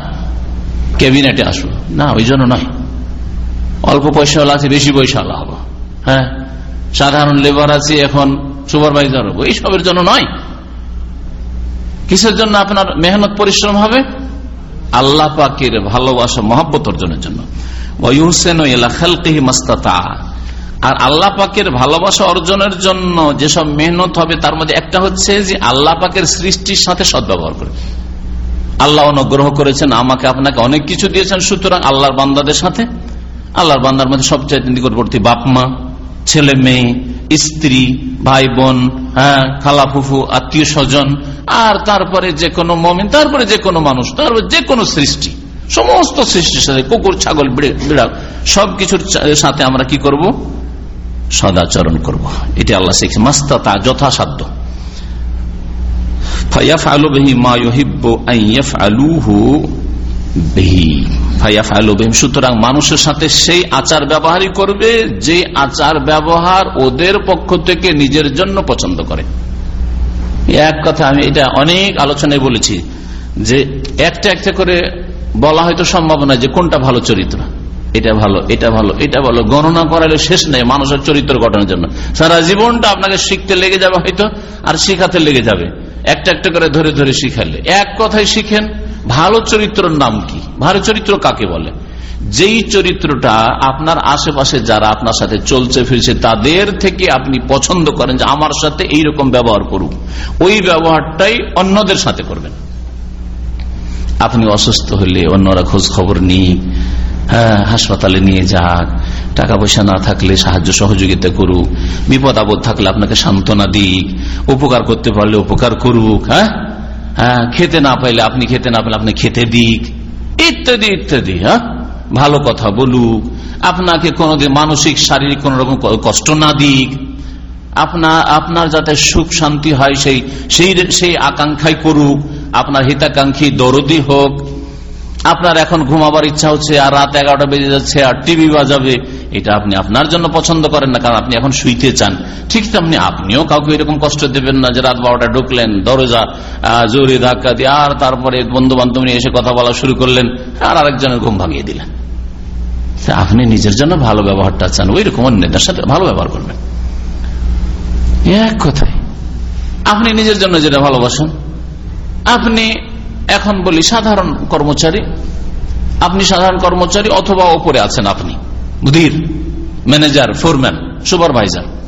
ক্যাবিনেটে আসব না, ওই জন্য নয় অল্প পয়সা আছে, বেশি পয়সা হব হ্যাঁ? সাধারণ লেবার আছে, এখন সুপারভাইজার হব, এইসবের জন্য নয় কিসের জন্য আপনার মেহনত পরিশ্রম হবে? আল্লাহ পাকের ভালোবাসা মহাব্বত অর্জনের জন্য। আর আল্লাহ পাকের ভালোবাসা অর্জনের জন্য যেসব মেহনত হবে, তার মধ্যে একটা হচ্ছে যে আল্লাহ পাকের সৃষ্টির সাথে সদ্ব্যবহার করে। আল্লাহ অনুগ্রহ করেছেন, আমাকে আপনাকে অনেক কিছু দিয়েছেন, সুতরাং আল্লাহর বান্দাদের সাথে, আল্লাহর বান্দার মধ্যে সবচেয়ে নিকটবর্তী বাপমা ছেলে মেয়ে, স্ত্রী, ভাই বোন হ্যাঁ খালা ফুফু, আত্মীয় স্বজন, আর তারপরে যে কোনো মমিন, তারপরে যে কোনো মানুষ, তারপরে যে কোনো সৃষ্টি, সমস্ত সৃষ্টির সাথে কুকুর, ছাগল, বিড়াল সবকিছুর সাথে আমরা কি করব? সদাচরণ করব। এটা আল্লাহ শিখছে মাস্তা তা যথাসাধ্য সুতরাং মানুষের সাথে সেই আচার ব্যবহারই করবে, যে আচার ব্যবহার ওদের পক্ষ থেকে নিজের জন্য পছন্দ করে। এক কথা আমি এটা অনেক আলোচনায় বলেছি যে একটা একটা করে বলা হয়তো সম্ভব নয় যে কোনটা ভালো চরিত্র। এটা ভালো এটা ভালো এটা ভালো। গণনা করালে শেষ নেই মানুষের চরিত্র গঠনের জন্য। সারা জীবনটা আপনাকে শিখতে লেগে যাবে হয়তো, আর শিখাতে লেগে যাবে। একটা একটা করে ধরে ধরে শিখালে এক কথায় শিখেন, ভালো চরিত্রের নাম কি? ভালো চরিত্র কাকে বলে? যেই চরিত্রটা আপনার আশেপাশে যারা আপনার সাথে চলছে, ফিরছে, তাদের থেকে আপনি পছন্দ করেন যে আমার সাথে এইরকম ব্যবহার করুক। ওই ব্যবহারটাই অন্যদের সাথে করবেন। আপনি অসুস্থ হলে অন্যরা খোঁজ খবর নিই হাসপাতালে নিয়ে যাক। টাকা পয়সা না থাকলে সাহায্য সহযোগিতা করুক। বিপদ আপদ থাকলে আপনাকে সান্ত্বনা দিক। উপকার করতে পারলে উপকার করুক হ্যাঁ? হ্যাঁ খেতে না পাইলে আপনি খেতে না পাইলে আপনি খেতে দিক। ইত্যাদি ইত্যাদি হ্যাঁ? ভালো কথা বলুক। আপনাকে কোনোদিন মানসিক, শারীরিক কোন রকম কষ্ট না দিক। আপনার আপনার যাতে সুখ শান্তি হয়, সেই সেই সেই আকাঙ্ক্ষাই করুক। আপনার হিতাকাঙ্ক্ষী দরদি হোক আপনার এখন ঘুমাবার ইচ্ছা হচ্ছে আর রাত এগারোটা বেজে যাচ্ছে আর টিভি বাজাবে, এটা আপনি আপনার জন্য পছন্দ করেন না, কারণ আপনি এখন শুইতে চান। ঠিক তেমনি আপনিও কাউকে এরকম কষ্ট দেবেন না যে রাত বারোটা ঢুকলেন, দরজা জোরে ধাক্কা দিয়ে, আর তারপরে বন্ধু বান্ধব নিয়ে এসে কথা বলা শুরু করলেন, আর আরেকজনের ঘুম ভাঙিয়ে দিলেন। আপনি নিজের জন্য ভালো ব্যবহারটা চান ওই রকম অন্যদের সাথে ভালো ব্যবহার করবেন। এক কথায়, আপনি নিজের জন্য যেটা ভালোবাসেন, আপনি এখন বলি সাধারণ কর্মচারী। আপনি সাধারণ কর্মচারী অথবা ওপরে আছেন আপনি। মুদির, ম্যানেজার, ফোরম্যান, সুপারভাইজার।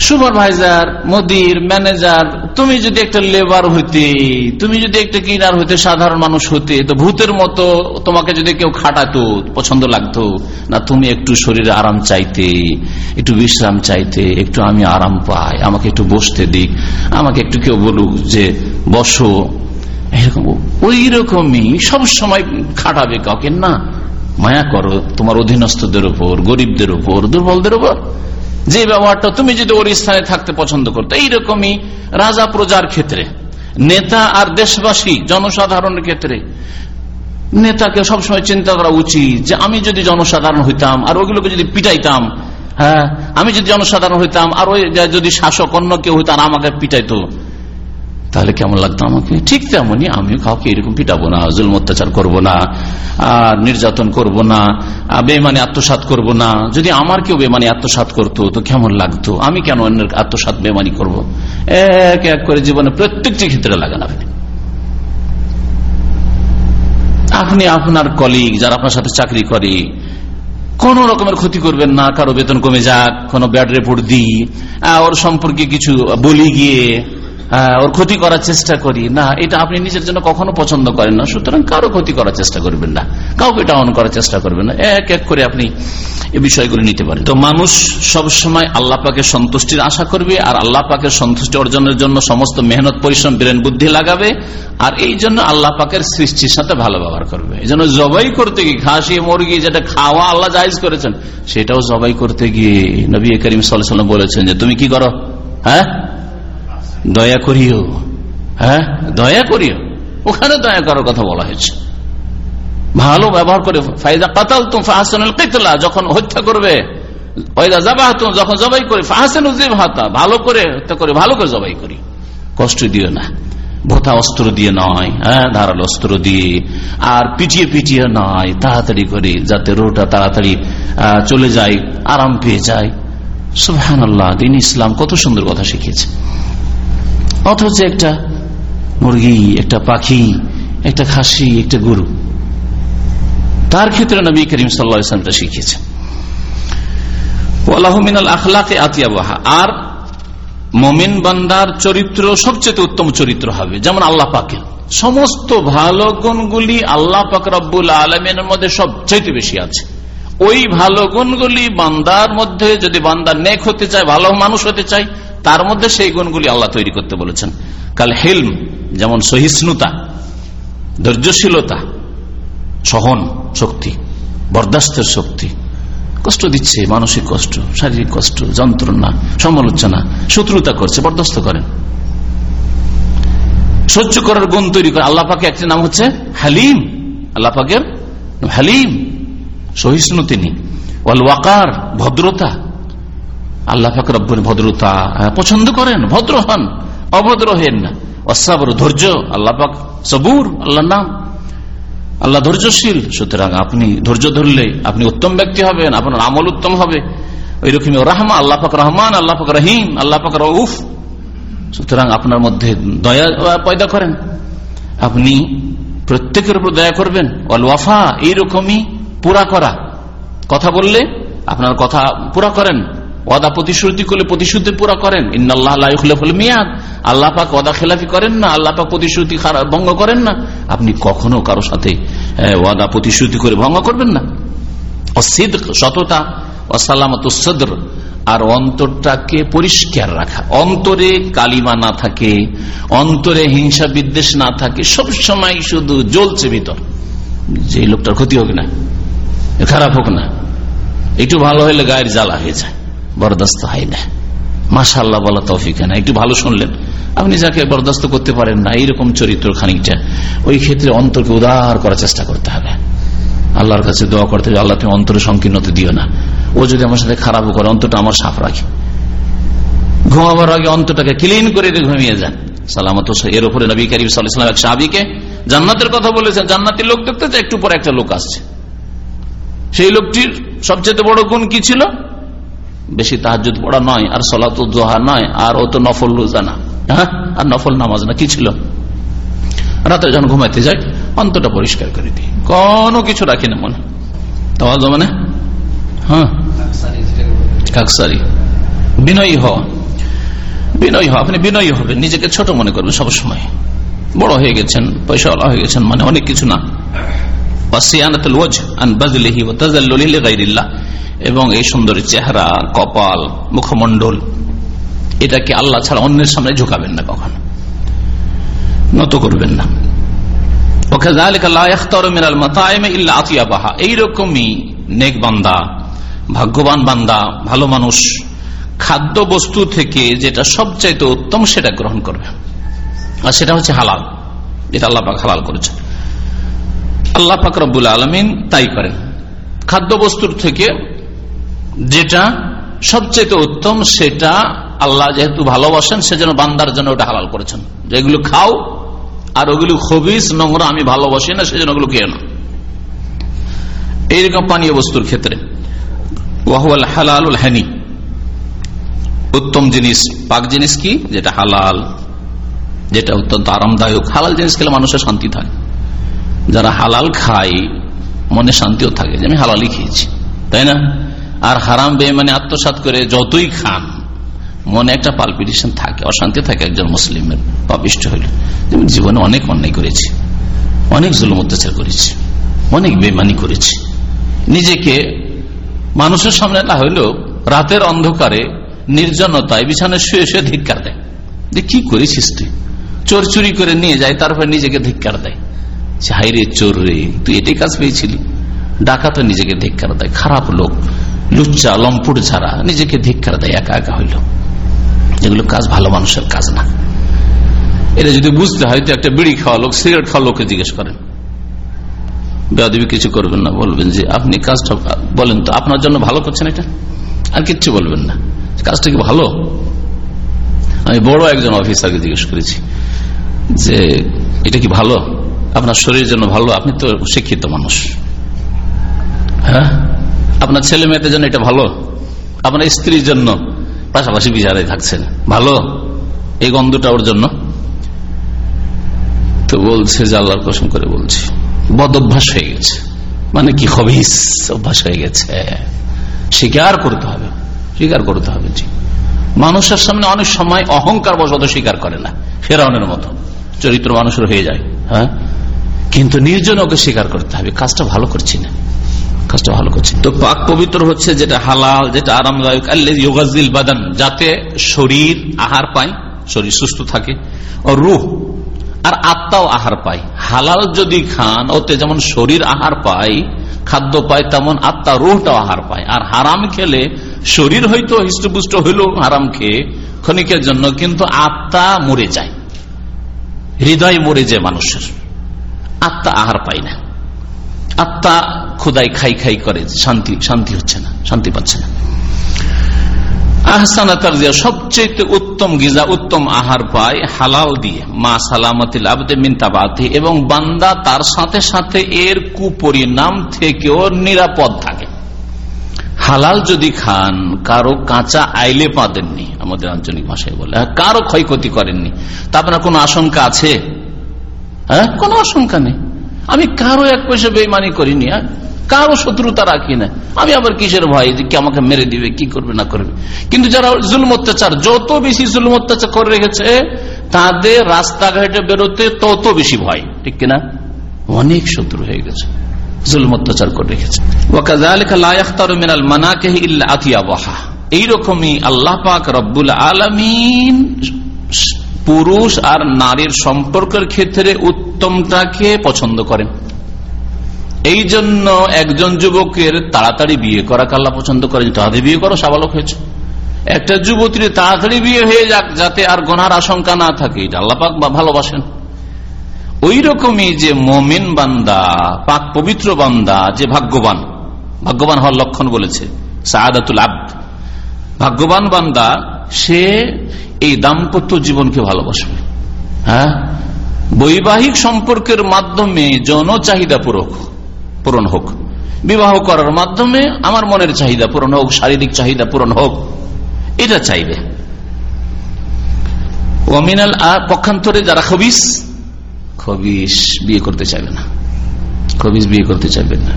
সুপারভাইজার, মুদির, ম্যানেজার, তুমি যদি একটা লেবার হইতে, তুমি যদি একটা কিনার হইতে, সাধারণ মানুষ হতে তো ভূতের মতো তোমাকে যদি কেউ খাটাতো, পছন্দ লাগতো, না তুমি একটু শরীরে আরাম চাইতে, একটু বিশ্রাম চাইতে, একটু আমি আরাম পাই, আমাকে একটু বসতে দিক, আমাকে একটু কেউ বলুক যে বসো। এরকম ওই রকমই সবসময় খাটাবে কাউকে। না, মায়া করো, তোমার অধীনস্থদের উপর, গরিবদের উপর, দুর্বলদের উপর। যে ব্যবহারটা তুমি যদি ওর স্থানে থাকতে পছন্দ করতো, এইরকমই রাজা প্রজার ক্ষেত্রে, নেতা আর দেশবাসী, জনসাধারণের ক্ষেত্রে, নেতাকে সবসময় চিন্তা করা উচিত যে আমি যদি জনসাধারণ হইতাম, আর ওগুলোকে যদি পিটাইতাম হ্যাঁ আমি যদি জনসাধারণ হইতাম, আর ওই যদি শাসক অন্য কেউ হইতাম আমাকে পিটাইতো তাহলে কেমন লাগতো আমাকে? ঠিক তেমনি আমিও কাউকে এরকম পিটাবো না জুল অত্যাচার করব না, আর নির্যাতন করব না বেমানি আত্মসাত করব না। যদি আমার কেউ বেমানে আত্মসাত করতো, তো কেমন লাগতো? আমি কেন অন্যের আত্মসাত বেমানি করব? এক এক করে জীবনে প্রত্যেকটি ক্ষেত্রে লাগান আপনি। আপনি আপনার কলিগ যারা আপনার সাথে চাকরি করে, কোন রকমের ক্ষতি করবেন না, কারও বেতন কমে যাক, কোন ব্যাড রিপোর্ট দিই ওর সম্পর্কে কিছু বলি গিয়ে ওর ক্ষতি করার চেষ্টা করি। না, এটা আপনি নিজের জন্য কখনো পছন্দ করেন না। সুতরাং কারও ক্ষতি করার চেষ্টা করবেন না। কাউকে ডাউন করার চেষ্টা করবেন না। এক এক করে আপনি এই বিষয়গুলো নিতে পারেন। তো মানুষ সব সময় আল্লাহ পাকে সন্তুষ্টির আশা করবে আর আল্লাহ পাকে সন্তুষ্টি অর্জনের জন্য সমস্ত মেহনত, পরিশ্রম, ব্রেন, বুদ্ধি লাগাবে আর এই জন্য আল্লাহ পাকের সৃষ্টির সাথে ভালো ব্যবহার করবে। এই জন্য জবাই করতে গিয়ে খাসি, মুরগি যেটা খাওয়া আল্লাহ জাহিজ করেছেন, সেটাও জবাই করতে গিয়ে নবী করিম সাল্লাম বলেছেন যে, তুমি কি করো? হ্যাঁ? দয়া করিও। হ্যাঁ? দয়া করিও। ওখানে দয়া করার কথা বলা হয়েছে। ভালো ব্যবহার করে ফায়দা কাতাল তুম ফাহাসানুল যখন হত্যা করবে যখন জবাই করে ফাহাসান হাতা ভালো করে হত্যা করে, ভালো করে জবাই করি। কষ্ট দিও না। ভোথা অস্ত্র দিয়ে নয় হ্যাঁ? ধারাল অস্ত্র দিয়ে। আর পিটিয়ে পিটিয়ে নয়, তাড়াতাড়ি করে, যাতে রোটা তাড়াতাড়ি চলে যায়, আরাম পেয়ে যায়। সুহান আল্লাহ দিন ইসলাম কত সুন্দর কথা শিখিয়েছে। অথচ একটা মুরগি, একটা পাখি, একটা খাসি, একটা গরু। তার ক্ষেত্রে নবী করিম সাল্লামটা শিখিয়েছেন। আর মমিন বান্দার চরিত্র সবচেয়ে উত্তম চরিত্র হবে, যেমন আল্লাহ পাকের। সমস্ত ভালো গুণগুলি আল্লাহ পাক রব্বুল আলমের মধ্যে সবচেয়ে বেশি আছে। ওই ভালো গুণগুলি বান্দার মধ্যে যদি বান্দার নেক হতে চায়, ভালো মানুষ হতে চায় তার মধ্যে সেই গুণগুলি আল্লাহ তৈরি করতে বলেছেন। কাল হেলম, যেমন সহিষ্ণুতা, ধৈর্যশীলতা, সহন শক্তি, বরদাস্তের শক্তি, কষ্ট দিচ্ছে, মানসিক কষ্ট, শারীরিক কষ্ট, যন্ত্রণা, সমালোচনা, শত্রুতা করছে, বরদাস্ত করেন সহ্য করার গুণ তৈরি করে। আল্লাহ পাকে একটি নাম হচ্ছে হালিম। আল্লাহ পাকের হালিম। সহিষ্ণু তিনি। ওয়াল ওয়াকার, ভদ্রতা আল্লাহ ফাকর ভদ্রতা পছন্দ করেন, ভদ্র হন, অভদ্র হেন না। অসাবর, ধৈর্য, আল্লাহ পাক সবুর আল্লাহ নাম। আল্লাহ ধৈর্যশীল, সুতরাং আপনি ধৈর্য ধরলে আপনি উত্তম ব্যক্তি হবেন, আপনার আমল উত্তম হবে। ওই রকম রাহমা, আল্লাহ পাক রহমান, আল্লাহ পাক রহিম, আল্লাহ পাক রউফ। সুতরাং আপনার মধ্যে দয়া পয়দা করেন। আপনি প্রত্যেকের উপর দয়া করবেন। অল ওয়াফা, এইরকমই পুরা করা। কথা বললে আপনার কথা পুরা করেন। ওয়াদা প্রতিশ্রুতি করলে প্রতিশ্রুতি পুরা করেন। মিয়াদ। আল্লাহ পাক ওয়াদা খেলাফি করেন না, আল্লাহ পাক প্রতিশ্রুতি ভঙ্গ করেন না। আপনি কখনো কারও সাথে ওয়াদা প্রতিশ্রুতি করে ভঙ্গ করবেন না। অসিদ সততা, অসালামত সদর আর অন্তরটাকে পরিষ্কার রাখা। অন্তরে কালিমা না থাকে, অন্তরে হিংসা বিদ্বেষ না থাকে, সব সময় শুধু জ্বলছে ভিতর। যে লোকটার ক্ষতি হোক না, খারাপ হোক না, একটু ভালো হলে গায়ের জ্বালা হয়ে যায়। বরদাস্ত হয় না। মাসাল্লাহ বলা তৌফিক না। একটু ভালো শুনলেন। আপনি যাকে বরদাস্ত করতে পারেন না, এইরকম চরিত্র খানিকটা, ওই ক্ষেত্রে অন্তরকে উদার করার চেষ্টা করতে হবে। আল্লাহর কাছে দোয়া করতে হবে আল্লাহ তুমি অন্তরে সংকীর্ণতা দিও না। ও যদি আমার সাথে খারাপ করে, অন্তরটা আমার সাফ রাখে। ঘুমাবার আগে অন্তরটাকে ক্লিন করে ঘুমিয়ে যান। সালামত এর উপরে নবী করিম সাল্লাম এক সাহাবিকে জান্নাতের কথা বলেছেন। জান্নাতের লোক দেখতে একটু পরে একটা লোক আসছে। সেই লোকটির সবচেয়ে বড় গুণ কি ছিল? বেশি তাহাজুদ পড়া নয়, আর সলাত দোহা নয়, আর ও তো নফল রোজা না হ্যাঁ? আর নফল নামাজ না, কি ছিল? রাতে যখন ঘুমাইতে যাই অন্তটা পরিষ্কার করে দিই। কোনো কিছু রাখি না মনে। তাওয়াজ মানে? হ্যাঁ? কাকসারি। বিনয়ী হওয়া। বিনয়ী হওয়া, আপনি বিনয়ী হবেন, নিজেকে ছোট মনে করবেন সবসময়। বড় হয়ে গেছেন, পয়সাওয়ালা হয়ে গেছেন মানে অনেক কিছু না। এবং এই সুন্দর চেহারা, কপাল মুখমন্ডল এটাকে আল্লাহ ছাড়া অন্যের সামনে ঝুঁকাবেন না কখন। নত করবেন না। এইরকমই নেক বান্দা, ভাগ্যবান বান্দা, ভালো মানুষ খাদ্য বস্তু থেকে যেটা উত্তম সেটা গ্রহণ করবে। আর সেটা হচ্ছে হালাল। আল্লাহ হালাল করেছে আল্লাহ ফাকরবুল আলমিন তাই করেন। খাদ্য বস্তুর থেকে যেটা সবচেয়ে উত্তম, সেটা আল্লাহ যেহেতু ভালোবাসেন, সেজন্য বান্দার জন্য ওটা হালাল করেছেন। যে এগুলো খাও, আর ওগুলো খবিস, নোংরা, আমি ভালোবাসি না, সেজন্য ওগুলো খেয়ে না এইরকম পানীয় বস্তুর ক্ষেত্রে ওয়াহুয়াল উত্তম জিনিস, পাক জিনিস কি? যেটা হালাল, যেটা অত্যন্ত আরামদায়ক। হালাল জিনিস খেলে মানুষের শান্তি থাকে। যারা হালাল খায়, মনে শান্তিও থাকে যে আমি হালালই খেয়েছি, তাই না? আর হারাম বে মানে আত্মসাত করে যতই খান, মনে একটা পালপিটেশন থাকে, অশান্তি থাকে একজন মুসলিমের, পাপিষ্ট হইল। যেমন জীবনে অনেক অন্যায় করেছি, অনেক জুলুম অত্যাচার করেছি, অনেক বেমানি করেছি। নিজেকে, মানুষের সামনে না হইলেও রাতের অন্ধকারে, নির্জনতায় বিছানে শুয়ে শুয়ে ধিক্কার দেয়। যে কি করেছিস তুই? চোর চুরি করে নিয়ে যায়, তারপর নিজেকে ধিক্কার দেয়। হাইরে চোর রে তুই এটাই কাজ পেয়েছিলি। ডাকাতে নিজেকে ধিক্কার দেয়, খারাপ লোক, লুচ্চা, লম্পুট ছাড়া নিজেকে ধিক্কার দেয়, একা একা হইল। এগুলো কাজ ভালো মানুষের কাজ না। এটা যদি বুঝতে হয় তো একটা বিড়ি খাওয়া লোক, সিগারেট খাওয়া লোককে জিজ্ঞেস করেন। বেদবি কিছু করবেন না, বলবেন যে আপনি কাজটা, বলেন তো, আপনার জন্য ভালো করছেন এটা? আর কিচ্ছু বলবেন না। কাজটা কি ভালো? আমি বড় একজন অফিসারকে জিজ্ঞেস করেছি যে, এটা কি ভালো? আপনার শরীরের জন্য ভালো, আপনি তো শিক্ষিত মানুষ। হ্যাঁ? আপনার ছেলে মেয়েদের জন্য এটা ভালো? আপনার স্ত্রীর জন্য পাশাপাশি বিচারে থাকছেন। ভালো? এই গন্ধটা ওর জন্য? তো বলছে যে আল্লাহর কসম করে বলছি, বদ অভ্যাস হয়ে গেছে। মানে কি হবিস? অভ্যাস হয়ে গেছে। স্বীকার করতে হবে। স্বীকার করতে হবে, জি। মানুষের সামনে অনেক সময় অহংকার বশত স্বীকার করে না। ফেরাউনের মতো। চরিত্র মানুষের হয়ে যায়। হ্যাঁ? কিন্তু নির্জন ওকে স্বীকার করতে হবে। কাজটা ভালো করছি না। কাজটা ভালো করছি তো পাক পবিত্র হচ্ছে যেটা হালাল, যেটা আরামদায়ক। আল্লাহ বাদান, যাতে শরীর আহার পায়, শরীর সুস্থ থাকে ও রুহ, আর আত্মাও আহার পায়। হালাল যদি খান, ওতে যেমন শরীর আহার পায়, খাদ্য পায়, তেমন আত্মা, রুহটাও আহার পায়। আর হারাম খেলে শরীর হয়তো হৃষ্টপুষ্ট হইল, হারাম খেয়ে ক্ষণিকের জন্য কিন্তু আত্মা মরে যায়। হৃদয় মরে যায় মানুষের। আত্মা আহার পায় না। আত্মা খুদাই খাই খাই করে, শান্তি শান্তি হচ্ছে না, শান্তি পাচ্ছে না। আহসানা তারজিয়া সবচেয়ে উত্তম গিজা, উত্তম আহার পায় হালাল দিয়ে, মা সালামতিল আবদে মিনতাবাতি এবং বান্দা তার সাথে সাথে এর কুপরিণাম থেকেও নিরাপদ থাকে। হালাল যদি খান, কারও কাঁচা আইলে পাদেননি আমাদের আঞ্চলিক ভাষায় বলে কারও ক্ষয়ক্ষতি করেননি, তা আপনার কোন আশঙ্কা আছে? হ্যাঁ? কোন আশঙ্কা নেই। আমি কারও এক পয়সা বেমানি করিনি হ্যাঁ? কারও শত্রুতা রাখি না আমি আবার কিসের ভয়? যে কি আমাকে মেরে দিবে, কি করবে, না করবে? কিন্তু যারা জুলম অত্যাচার, যত বেশি জুলম অত্যাচার করে রেখেছে, তাদের রাস্তাঘাটে বেরোতে তত বেশি ভয়। ঠিক কিনা? অনেক শত্রু হয়ে গেছে, জুলম অত্যাচার করে রেখেছে। এইরকমই আল্লাহ পাক রব্বুল আলমিন পুরুষ আর নারীর সম্পর্কের ক্ষেত্রে উত্তমটাকে পছন্দ করেন এই জন্য একজন যুবকের তাড়াতাড়ি বিয়ে করা কাল্লা পছন্দ করেন? তাদের বিয়ে করো, সাবালক হয়েছে। একটা যুবতীর তাড়াতাড়ি বিয়ে হয়ে যাক, যাতে আর গোনার আশঙ্কা না থাকে। এটা আল্লাপাক বা ভালোবাসেন। ওই রকমই যে মমিন বান্দা, পাক পবিত্র বান্দা, যে ভাগ্যবান ভাগ্যবান হওয়ার লক্ষণ বলেছে সাহাদাতুল আব্দ। ভাগ্যবান বান্দা সে এই দাম্পত্য জীবনকে ভালোবাসবে। হ্যাঁ? বৈবাহিক সম্পর্কের মাধ্যমে জন চাহিদা পূরক, পূরণ হোক। বিবাহ করার মাধ্যমে আমার মনের চাহিদা পূরণ হোক, শারীরিক চাহিদা পূরণ হোক। এটা চাইবে। অমিনাল আর পক্ষান্তরে যারা খবিস খবিস বিয়ে করতে চাইবে না। খবিস বিয়ে করতে চাইবে না।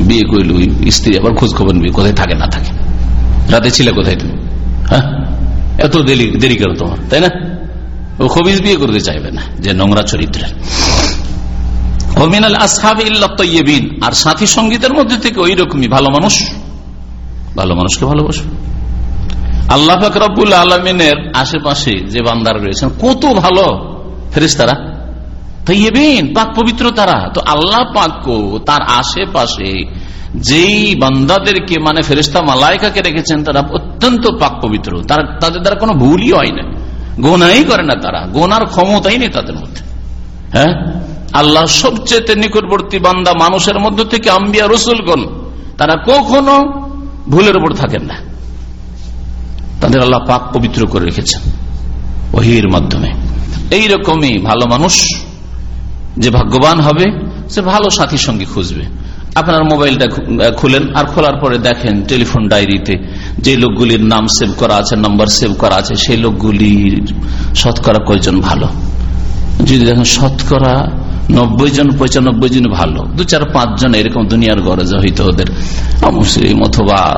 বিয়ে করল স্ত্রী আবার খোঁজ খবর বিয়ে কোথায় থাকে না থাকে। রাতে ছিলে কোথায় তুমি? হ্যাঁ? এত দেরি করো তোমার, তাই না? ও খবিস বিয়ে করতে চাইবে না, যে নোংরা চরিত্রের। আর সাথী সঙ্গীতের মধ্যে থেকে ওই রকমই ভালো মানুষ, ভালো মানুষকে ভালোবাসবে আল্লাহ ফাকরাবুল আলমিনের আশেপাশে যে বান্দার রয়েছেন, কত ভালো ফেরিস্তারা তৈবিন পাক পবিত্র তারা। তো আল্লাহ পাক তার আশেপাশে যেই বান্দাদেরকে মানে ফেরিস্তা মালায়কাকে রেখেছেন, তারা অত্যন্ত পাক পবিত্র। তারা, তাদের দ্বারা কোনো ভুলই হয় না। গোনাই করে না তারা। গোনার ক্ষমতাই নেই তাদের মধ্যে। হ্যাঁ? আল্লাহ সবচেয়ে নিকটবর্তী বান্দা মানুষের মধ্য থেকে আম্বিয়া রসুলগণ। তারা কখনো ভুলের উপর থাকেন না। তাদের আল্লাহ পাক পবিত্র করে রেখেছেন ওহির মাধ্যমে। এই রকমই ভালো মানুষ যে ভাগ্যবান হবে, সে ভালো সাথী সঙ্গী খুঁজবে। আপনার মোবাইলটা খুলেন আর খোলার পরে দেখেন টেলিফোন ডায়েরিতে যে লোকগুলির নাম সেভ করা আছে, নাম্বার সেভ করা আছে, সেই লোকগুলির শতকরা কয়জন ভালো? যদি দেখেন শতকরা নব্বই জন, পঁচানব্বই জন ভালো, দু চার পাঁচ জন এরকম দুনিয়ার গরজে হইতো ওদের। মুসলিম অথবা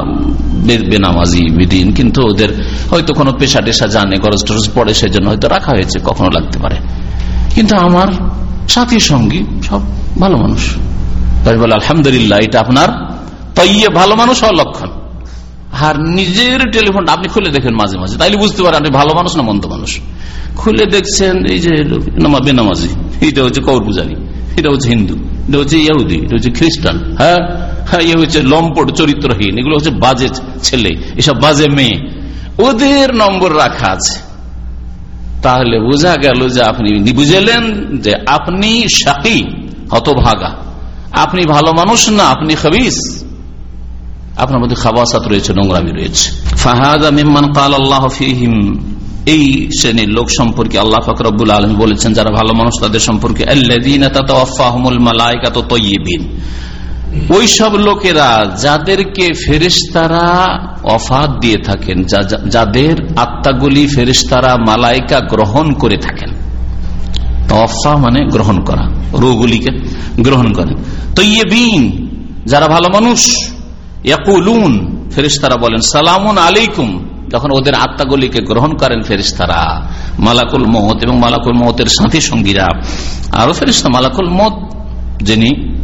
বেনামাজি, বিদিন, কিন্তু ওদের হয়তো কোনো পেশা টেশা জানে, গরজ টরজ পড়ে, সেজন্য হয়তো রাখা হয়েছে, কখনো লাগতে পারে। কিন্তু আমার সাথী সঙ্গী সব ভালো মানুষ। আলহামদুলিল্লাহ, এটা আপনার তৈয়ে ভালো মানুষ হওয়ার লক্ষণ। আর নিজের টেলিফোনটা আপনি খুলে দেখেন মাঝে মাঝে, তাইলে বুঝতে পারেন আপনি ভালো মানুষ না মন্দ মানুষ। খুলে দেখছেন, এই যে বেনামাজি, এটা হচ্ছে কৌর পূজারী, এটা হচ্ছে হিন্দু, এটা হচ্ছে ইহুদি, এটা হচ্ছে খ্রিস্টান হ্যাঁ? হ্যাঁ ইয়ে হচ্ছে লম্পট, চরিত্রহীন, এগুলো হচ্ছে বাজে ছেলে, এসব বাজে মেয়ে। ওদের নম্বর রাখা আছে। তাহলে বোঝা গেল যে আপনি বুঝেলেন যে আপনি সাকি, হতভাগা। আপনি ভালো মানুষ না, আপনি খাবিস। আপনার মধ্যে খাবাসাত রয়েছে, নোংরামি রয়েছে। ফাহাদা মিম্মান কাল আল্লাহ ফিহিম। এই শ্রেণির লোক সম্পর্কে আল্লাহ ফকরবুল আলম বলেছেন, যারা ভালো মানুষ, তাদের সম্পর্কে ওই সব লোকেরা যাদেরকে ফেরিস্তারা অফাত দিয়ে থাকেন যাদের আত্মাগুলি ফেরিস্তারা মালাইকা গ্রহণ করে থাকেন। তফা মানে গ্রহণ করা রোগুলিকে গ্রহণ করেন তৈবিন যারা ভালো মানুষ, ইয়াকুলুন ফেরিস্তারা বলেন, সালামুন আলাইকুম। যখন ওদের আত্মাগুলিকে গ্রহণ করেন ফেরিস্তারা মালাকুল মত এবং মালাকুল মতের সাথী সঙ্গীরা আরও ফেরিস্তা মালাকুল মত যিনি,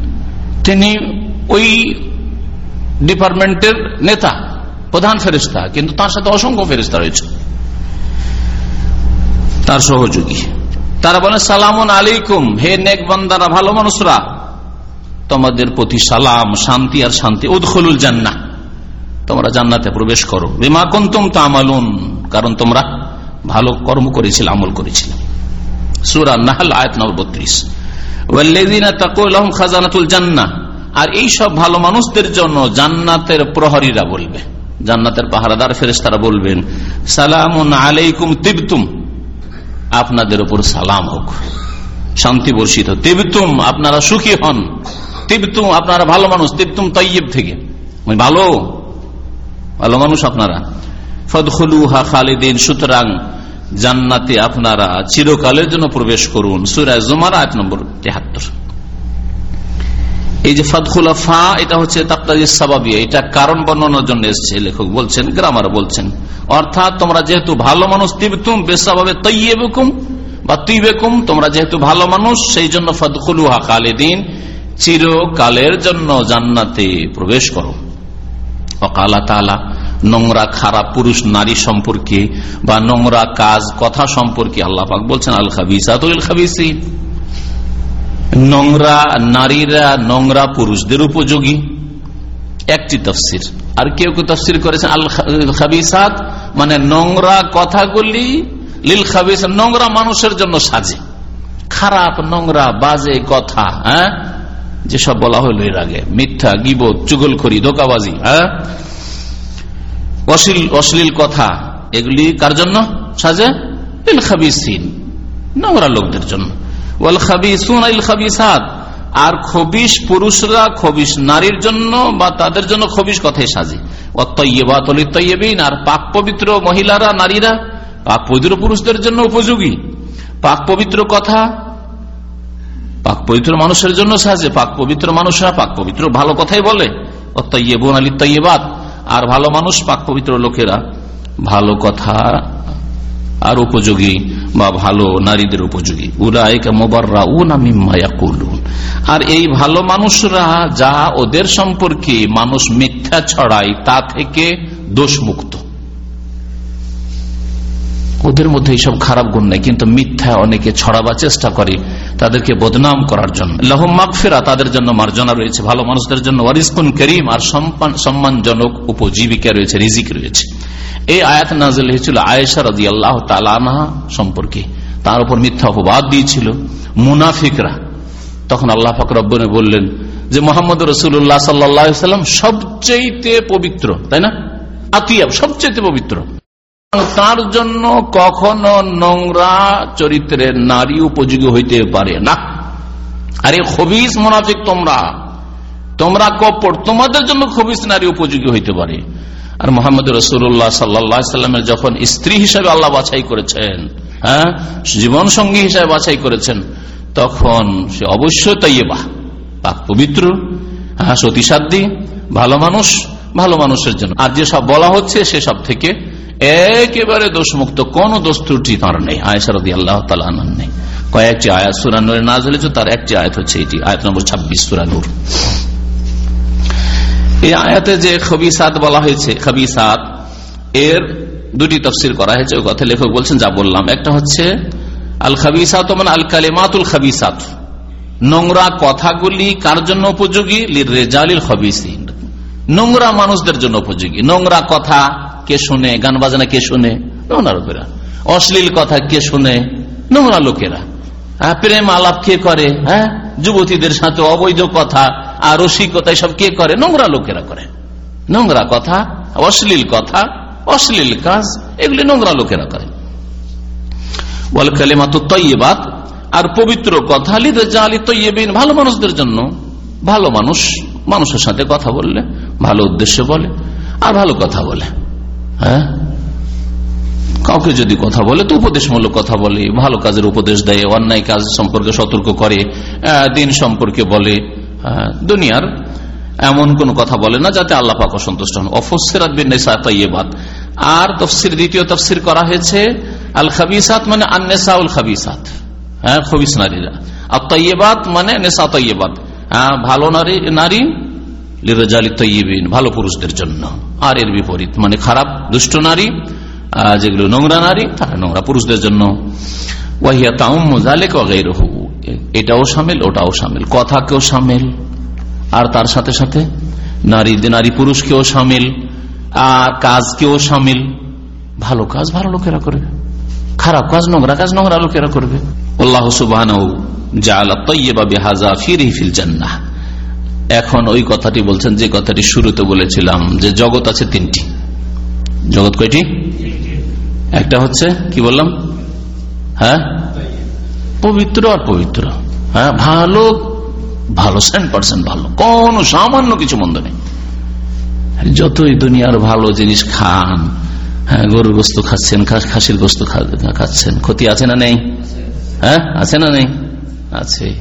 তিনি ওই ডিপার্টমেন্টের নেতা, প্রধান ফেরিস্তা কিন্তু তার সাথে অসংখ্য ফেরিস্তা রয়েছে। তার সহযোগী। তারা বলেন, সালামুন আলাইকুম, হে নেক বান্দারা, ভালো মানুষরা। তোমাদের প্রতি সালাম, শান্তি আর শান্তি। উদ্খলুল জান্না তোমরা জান্নাতে প্রবেশ করো। বিমা কুন্তুম তামালুন। কারণ তোমরা ভালো কর্ম করেছিল, আমল করেছিল। সুরা নাহাল, আয়াত নম্বর বত্রিশ। খাজানাতুল জান্না আর এই সব ভালো মানুষদের জন্য জান্নাতের প্রহরীরা বলবে। জান্নাতের পাহারাদার ফেরেস্তারা বলবেন, সালামুন আলাইকুম তিবতুম। আপনাদের উপর সালাম হোক। শান্তি বর্ষিত। তিবতুম, আপনারা সুখী হন। তিবতুম, আপনারা ভালো মানুষ, তিবতুম তৈব থেকে। ভালো? ভালো মানুষ আপনারা। ফদখলুহা খালিদিন, সুতরাং জান্নাতে আপনারা চিরকালের জন্য প্রবেশ করুন। সুরায় জুমার আট নম্বর তেহাত্তর। এই যে ফদখুলা ফা এটা হচ্ছে এটা কারণ বর্ণনার জন্য এসছে, লেখক বলছেন, গ্রামার বলছেন। অর্থাৎ তোমরা যেহেতু ভালো মানুষ, তিবতুম বেসাবে তৈবেকুম বা তুইবেকুম তোমরা যেহেতু ভালো মানুষ, সেই জন্য ফদখুলুহা খালিদিন চিরকালের জন্য জান্নাতে প্রবেশ করো। অকালা তালা নোংরা খারাপ পুরুষ নারী সম্পর্কে বা নোংরা কাজ কথা সম্পর্কে আল্লাহ পাক বলছেন, আল খাবিসাতুল খাবিসি নোংরা নারীরা নোংরা পুরুষদের উপযোগী। একটি তফসির। আর কেউ কেউ তফসির করেছেন, আল খাবিসাত মানে নোংরা কথাগুলি লিল খাবিস নোংরা মানুষের জন্য সাজে। খারাপ, নোংরা, বাজে কথা হ্যাঁ? যেসব বলা হইল এর আগে। মিথ্যা, গিবত, চুগলখড়ি, ধোকাবাজি হ্যাঁ? অশ্লীল অশ্লীল কথা, এগুলি কার জন্য? সাজে? নোংরা লোকদের জন্য। আর খবিস পুরুষরা খবিস নারীর জন্য বা তাদের জন্য খবিস কথাই সাজে। অতইবিন আর পাক পবিত্র মহিলারা, নারীরা, পাক পবিত্র পুরুষদের জন্য উপযোগী। পাক পবিত্র কথা পাক পবিত্র মানুষের জন্য সাজে, পাক পবিত্র মানুষরা পাক পবিত্র, ভালো কথাই বলে। অত্যইবন আলী তৈবাদ আর ভালো মানুষ পাক পবিত্র লোকেরা ভালো কথা আর উপযোগী বা ভালো নারীদের উপযোগী। উরাইকা মোবাররা আর এই ভালো মানুষরা যা ওদের সম্পর্কে মানুষ মিথ্যা ছড়ায়, তা থেকে দোষমুক্ত। ওদের মধ্যে এইসব খারাপ গুণ নেই, কিন্তু মিথ্যা অনেকে ছড়াবার চেষ্টা করে তাদেরকে বদনাম করার জন্য। লাহম মাগফেরা তাদের জন্য মার্জনা রয়েছে, ভালো মানুষদের জন্য ওয়ারিসকুন করিম আর সম্মানজনক উপজীবিকা রয়েছে, রিজিক রয়েছে। এই আয়াত নাজল হয়েছিল আয়েশা রাজি আল্লাহ তালানা সম্পর্কে। তার উপর মিথ্যা অপবাদ দিয়েছিল। মুনাফিকরা তখন আল্লাহ ফাকরব্বনে বললেন যে, মোহাম্মদ রসুল্লাহ সাল্লাম সবচেয়ে পবিত্র তাই না? আতিয়াব সবচেয়ে পবিত্র। তার জন্য কখনো নোংরা চরিত্রের নারী উপযোগী হইতে পারে না। আরে খবিস মোনাফিক তোমরা। তোমরা কপট তোমাদের জন্য খবিস নারী উপযোগী হইতে পারে। আর মোহাম্মদ রসুল্লাহ সাল্লামের যখন স্ত্রী হিসাবে আল্লাহ বাছাই করেছেন হ্যাঁ জীবন সঙ্গী হিসাবে বাছাই করেছেন, তখন সে অবশ্যই তৈবা পাক পবিত্র হ্যাঁ সতীসাধ্যী, ভালো মানুষ, ভালো মানুষের জন্য। আর যেসব বলা হচ্ছে সেসব থেকে একেবারে দোষমুক্ত, কোন দোষ ত্রুটি তাঁর নেই। আয়সারদি আল্লাহ তালার নেই। কয়েকটি আয়াত সুরানুরে না ঝুলেছে তার একটি আয়াত হচ্ছে এটি। আয়াত নম্বর ছাব্বিশ সুরানুর এই আয়াতে যে খবিসাত বলা হয়েছে, খবিসাত, এর দুটি তফসির করা হয়েছে ওই কথা লেখক বলছেন, যা বললাম। একটা হচ্ছে আল খাবিসাত মানে আল কালিমাতুল খাবিসাত। নোংরা কথাগুলি কার জন্য উপযোগী? লির রেজালিল খবিসিন। নোংরা মানুষদের জন্য উপযোগী। নোংরা কথা কে শুনে, গান বাজনা কে শুনে? নোংরা লোকেরা অশ্লীল কথা কে শুনে? নোংরা লোকেরা। প্রেম আলাপ কে করে? হ্যাঁ? যুবতীদের সাথে অবৈধ কথা, আর রসিকতা সব কে করে? নোংরা লোকেরা করে। নোংরা কথা, অশ্লীল কথা, অশ্লীল কাজ, এগুলি নোংরা লোকেরা করে। বল কালেমা তো তৈবাদ আর পবিত্র কথা, লিদে জালি তৈবিন ভালো মানুষদের জন্য। ভালো মানুষ মানুষের সাথে কথা বললে, ভালো উদ্দেশ্য বলে, আর ভালো কথা বলে। হ্যাঁ? কাউকে যদি কথা বলে, তো উপদেশমূলক কথা বলে, ভালো কাজের উপদেশ দেয়, অন্যায় কাজ সম্পর্কে সতর্ক করে দিন সম্পর্কে বলে দুনিয়ার এমন কোন কথা বলে না যাতে আল্লাহ পাক অসন্তুষ্ট হন। অফসিরাত বিনাইসাত আর তফসির, দ্বিতীয় তফসির করা হয়েছে আল খাবিসাত মানে আন্নেসাউল খাবিসাত। হ্যাঁ খবিস নারীরা। আর তৈবাত মানে নেশা তৈবাত হ্যাঁ ভালো নারী নারী ভালো পুরুষদের জন্য। আর এর বিপরীত মানে খারাপ, দুষ্ট নারী যেগুলো নোংরা নারী, তারা নোংরা পুরুষদের জন্য। ওয়াহিয়া তাউমালেক এটাও সামিল, ওটাও সামিল। কথা কথাকেও সামিল। আর তার সাথে সাথে নারী নারী পুরুষকেও সামিল। আর কাজকেও সামিল। ভালো কাজ ভালো লোকেরা করবে। খারাপ কাজ নোংরা কাজ নোংরা লোকেরা করবে। আল্লাহ সুবাহ এখন ওই কথাটি বলছেন, যে কথাটি শুরুতে বলেছিলাম, যে জগৎ আছে তিনটি। জগৎ কয়টি? একটা হচ্ছে, কি বললাম? হ্যাঁ? পবিত্র আর পবিত্র। হ্যাঁ ভালো ভালো সেন্ট পার্সেন্ট ভালো। কোন সামান্য কিছু মন্দ নেই। যতই দুনিয়ার ভালো জিনিস খান হ্যাঁ গরুর গোস্ত খাচ্ছেন খাসির গোস্ত খাচ্ছেন, ক্ষতি আছে না নেই? হ্যাঁ আছে না নেই? আছে।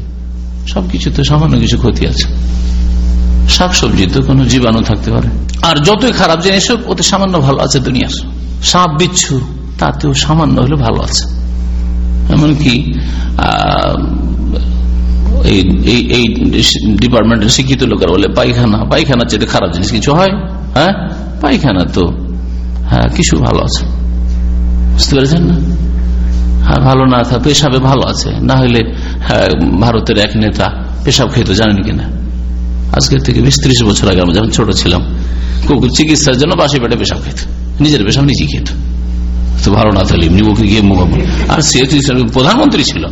সবকিছু তো সামান্য কিছু ক্ষতি আছে। শাকসবজি তো কোনো জীবাণু থাকতে পারে। আর যতই খারাপ জিনিস হোক, ওতে সামান্য ভালো আছে দুনিয়ার। সাপ, বিচ্ছু, তাতেও সামান্য হলে ভালো আছে। এমনকি এই ডিপার্টমেন্টের শিক্ষিত লোকের বলে, পায়খানা পায়খানা চেয়ে খারাপ জিনিস কিছু হয়? হ্যাঁ? পায়খানা তো হ্যাঁ কিছু ভালো আছে। বুঝতে পেরেছেন না? হ্যাঁ ভালো না থাকে, পেশাবে ভালো আছে। না হলে ভারতের এক নেতা পেশাব খেত জানেন কিনা। আজকের থেকে বিশ ত্রিশ বছর আগে আমরা যখন ছোট ছিলাম কুকুর চিকিৎসার জন্য বাসি পেটে পেশাব খেত। নিজের পেশাব নিজে খেত। তো ভালো না থাকলে এমনি ওকে গিয়ে মুখ আর সে প্রধানমন্ত্রী ছিল।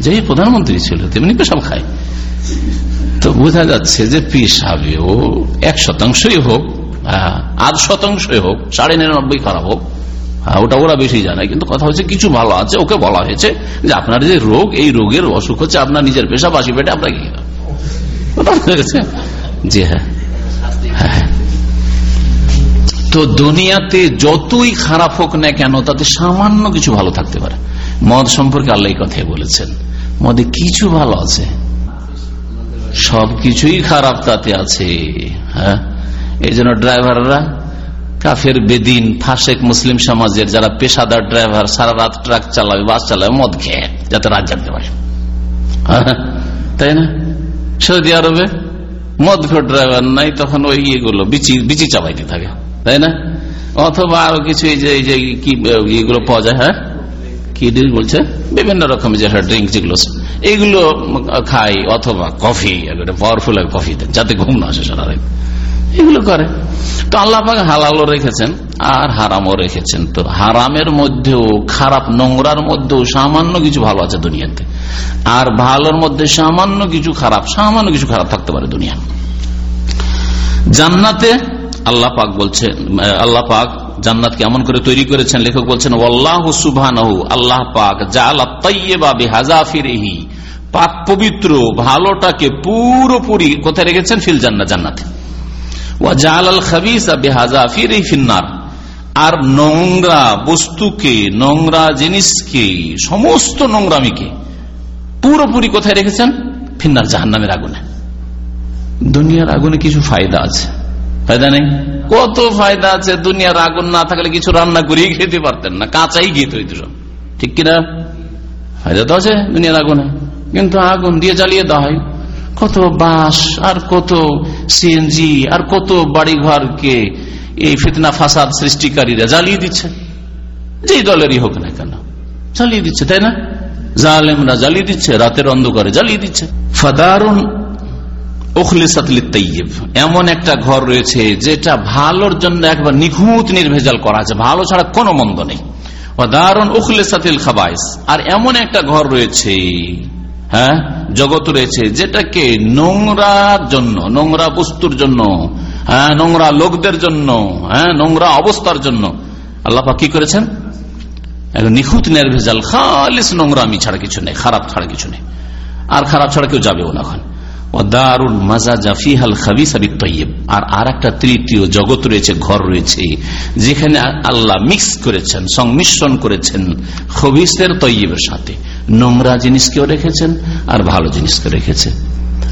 যে প্রধানমন্ত্রী ছিল, তেমনি পেশাব খায়। তো বোঝা যাচ্ছে যে পেশাবে ও এক শতাংশই হোক আধ শতাংশই হোক, সাড়ে নিরানব্বই খারাপ হোক ওটা ওরা বেশি জানে। কিন্তু কথা হচ্ছে কিছু ভালো আছে, ওকে বলা হয়েছে যে আপনার যে রোগ, এই রোগের অসুখ হচ্ছে আপনার নিজের পেশা বাসি পেটে, আপনাকে জি হ্যাঁ। হ্যাঁ। তো দুনিয়াতে যতই খারাপ হোক না কেন, তাতে সামান্য কিছু ভালো থাকতে পারে। মদ সম্পর্কে আল্লাহ কথাই বলেছেন, মদে কিছু ভালো আছে, সবকিছুই খারাপ তাতে আছে হ্যাঁ। এই জন্য ড্রাইভাররা, কাফের বেদিন, ফাঁসেক মুসলিম সমাজের যারা পেশাদার ড্রাইভার, সারা রাত ট্রাক চালাবে, বাস চালাবে, মদ খেয়ে, যাতে রাত জানতে পারে। তাই না? সৌদি আরবে মদ খোর ড্রাইভার নাই, তখন ওই ইয়েগুলো, বিচি বিচি চাপাইতে থাকে, তাই না? অথবা আরও কিছু এই যে এই যে কি ইয়েগুলো পাওয়া যায় হ্যাঁ? কি ড্রিঙ্ক বলছে? বিভিন্ন রকমের যে ড্রিঙ্ক যেগুলো এগুলো খাই, অথবা কফি পাওয়ারফুল কফি দেন যাতে ঘুম না আসে সারা রাত এগুলো করে। তো আল্লাহ পাক হালালও রেখেছেন, আর হারামও রেখেছেন। তো হারামের মধ্যেও, খারাপ নোংরার মধ্যেও সামান্য কিছু ভালো আছে দুনিয়াতে। আর ভালোর মধ্যে সামান্য কিছু খারাপ, সামান্য কিছু খারাপ থাকতে পারে দুনিয়া। জান্নাতে আল্লাহ পাক বলছেন আল্লাহ পাক জান্নাতকে এমন করে তৈরি করেছেন, লেখক বলছেন আল্লাহ সুবহানাহু, আল্লাহ পাক বিহাজাফিরিহি পাক পবিত্র, ভালোটাকে পুরোপুরি কোথায় রেখেছেন? ফিল জান্না জান্নাতে। আর নোংরা বস্তুকে, নোংরা জিনিসকে, সমস্ত নোংরামিকে পুরোপুরি কোথায় রেখেছেন? ফিন্নার জাহান্নামের আগুনে। দুনিয়ার আগুনে কিছু ফায়দা আছে। ফায়দা নেই? কত ফায়দা আছে? দুনিয়ার আগুন না থাকলে কিছু রান্না করেই খেতে পারতেন না। কাঁচাই খেতে হইত ঠিক কিনা? ফায়দা তো আছে দুনিয়ার আগুনে। কিন্তু আগুন দিয়ে জ্বালিয়ে দেওয়া হয়। কত বাস আর কত সিএনজি আর কত বাড়ি ঘরকে এই ফিতনা ফাসাদ সৃষ্টিকারীরা জ্বালিয়ে দিচ্ছে। যেই দলেরই হোক না কেন। জ্বালিয়ে দিচ্ছে, তাই না? জালেমরা জ্বালিয়ে দিচ্ছে, রাতের অন্ধকারে জ্বালিয়ে দিচ্ছে। ফাদারুন এমন একটা ঘর রয়েছে যেটা ভালোর জন্য একবার নিখুঁত নির্ভেজাল করা আছে। ভালো ছাড়া কোনো মন্দ নেই। দারুণ উখলে সাতিল খাবাইস। আর এমন একটা ঘর রয়েছে হ্যাঁ জগৎ রয়েছে যেটাকে নোংরার জন্য, নোংরা বস্তুর জন্য হ্যাঁ নোংরা লোকদের জন্য হ্যাঁ নোংরা অবস্থার জন্য। আল্লাপা কি করেছেন? নিখুঁত নির্ভেজাল খালিস নোংরা আমি ছাড়া কিছু নেই, খারাপ ছাড়া কিছু নেই। আর খারাপ ছাড়া কেউ যাবেও না এখন দারুল মাজা জাফিহাল খাবিস আর আর একটা তৃতীয় জগৎ রয়েছে, ঘর রয়েছে, যেখানে আল্লাহ মিক্স করেছেন, সংমিশ্রণ করেছেন খবিসের তৈবের সাথে। নোংরা জিনিসকেও রেখেছেন, আর ভালো জিনিসকে রেখেছেন।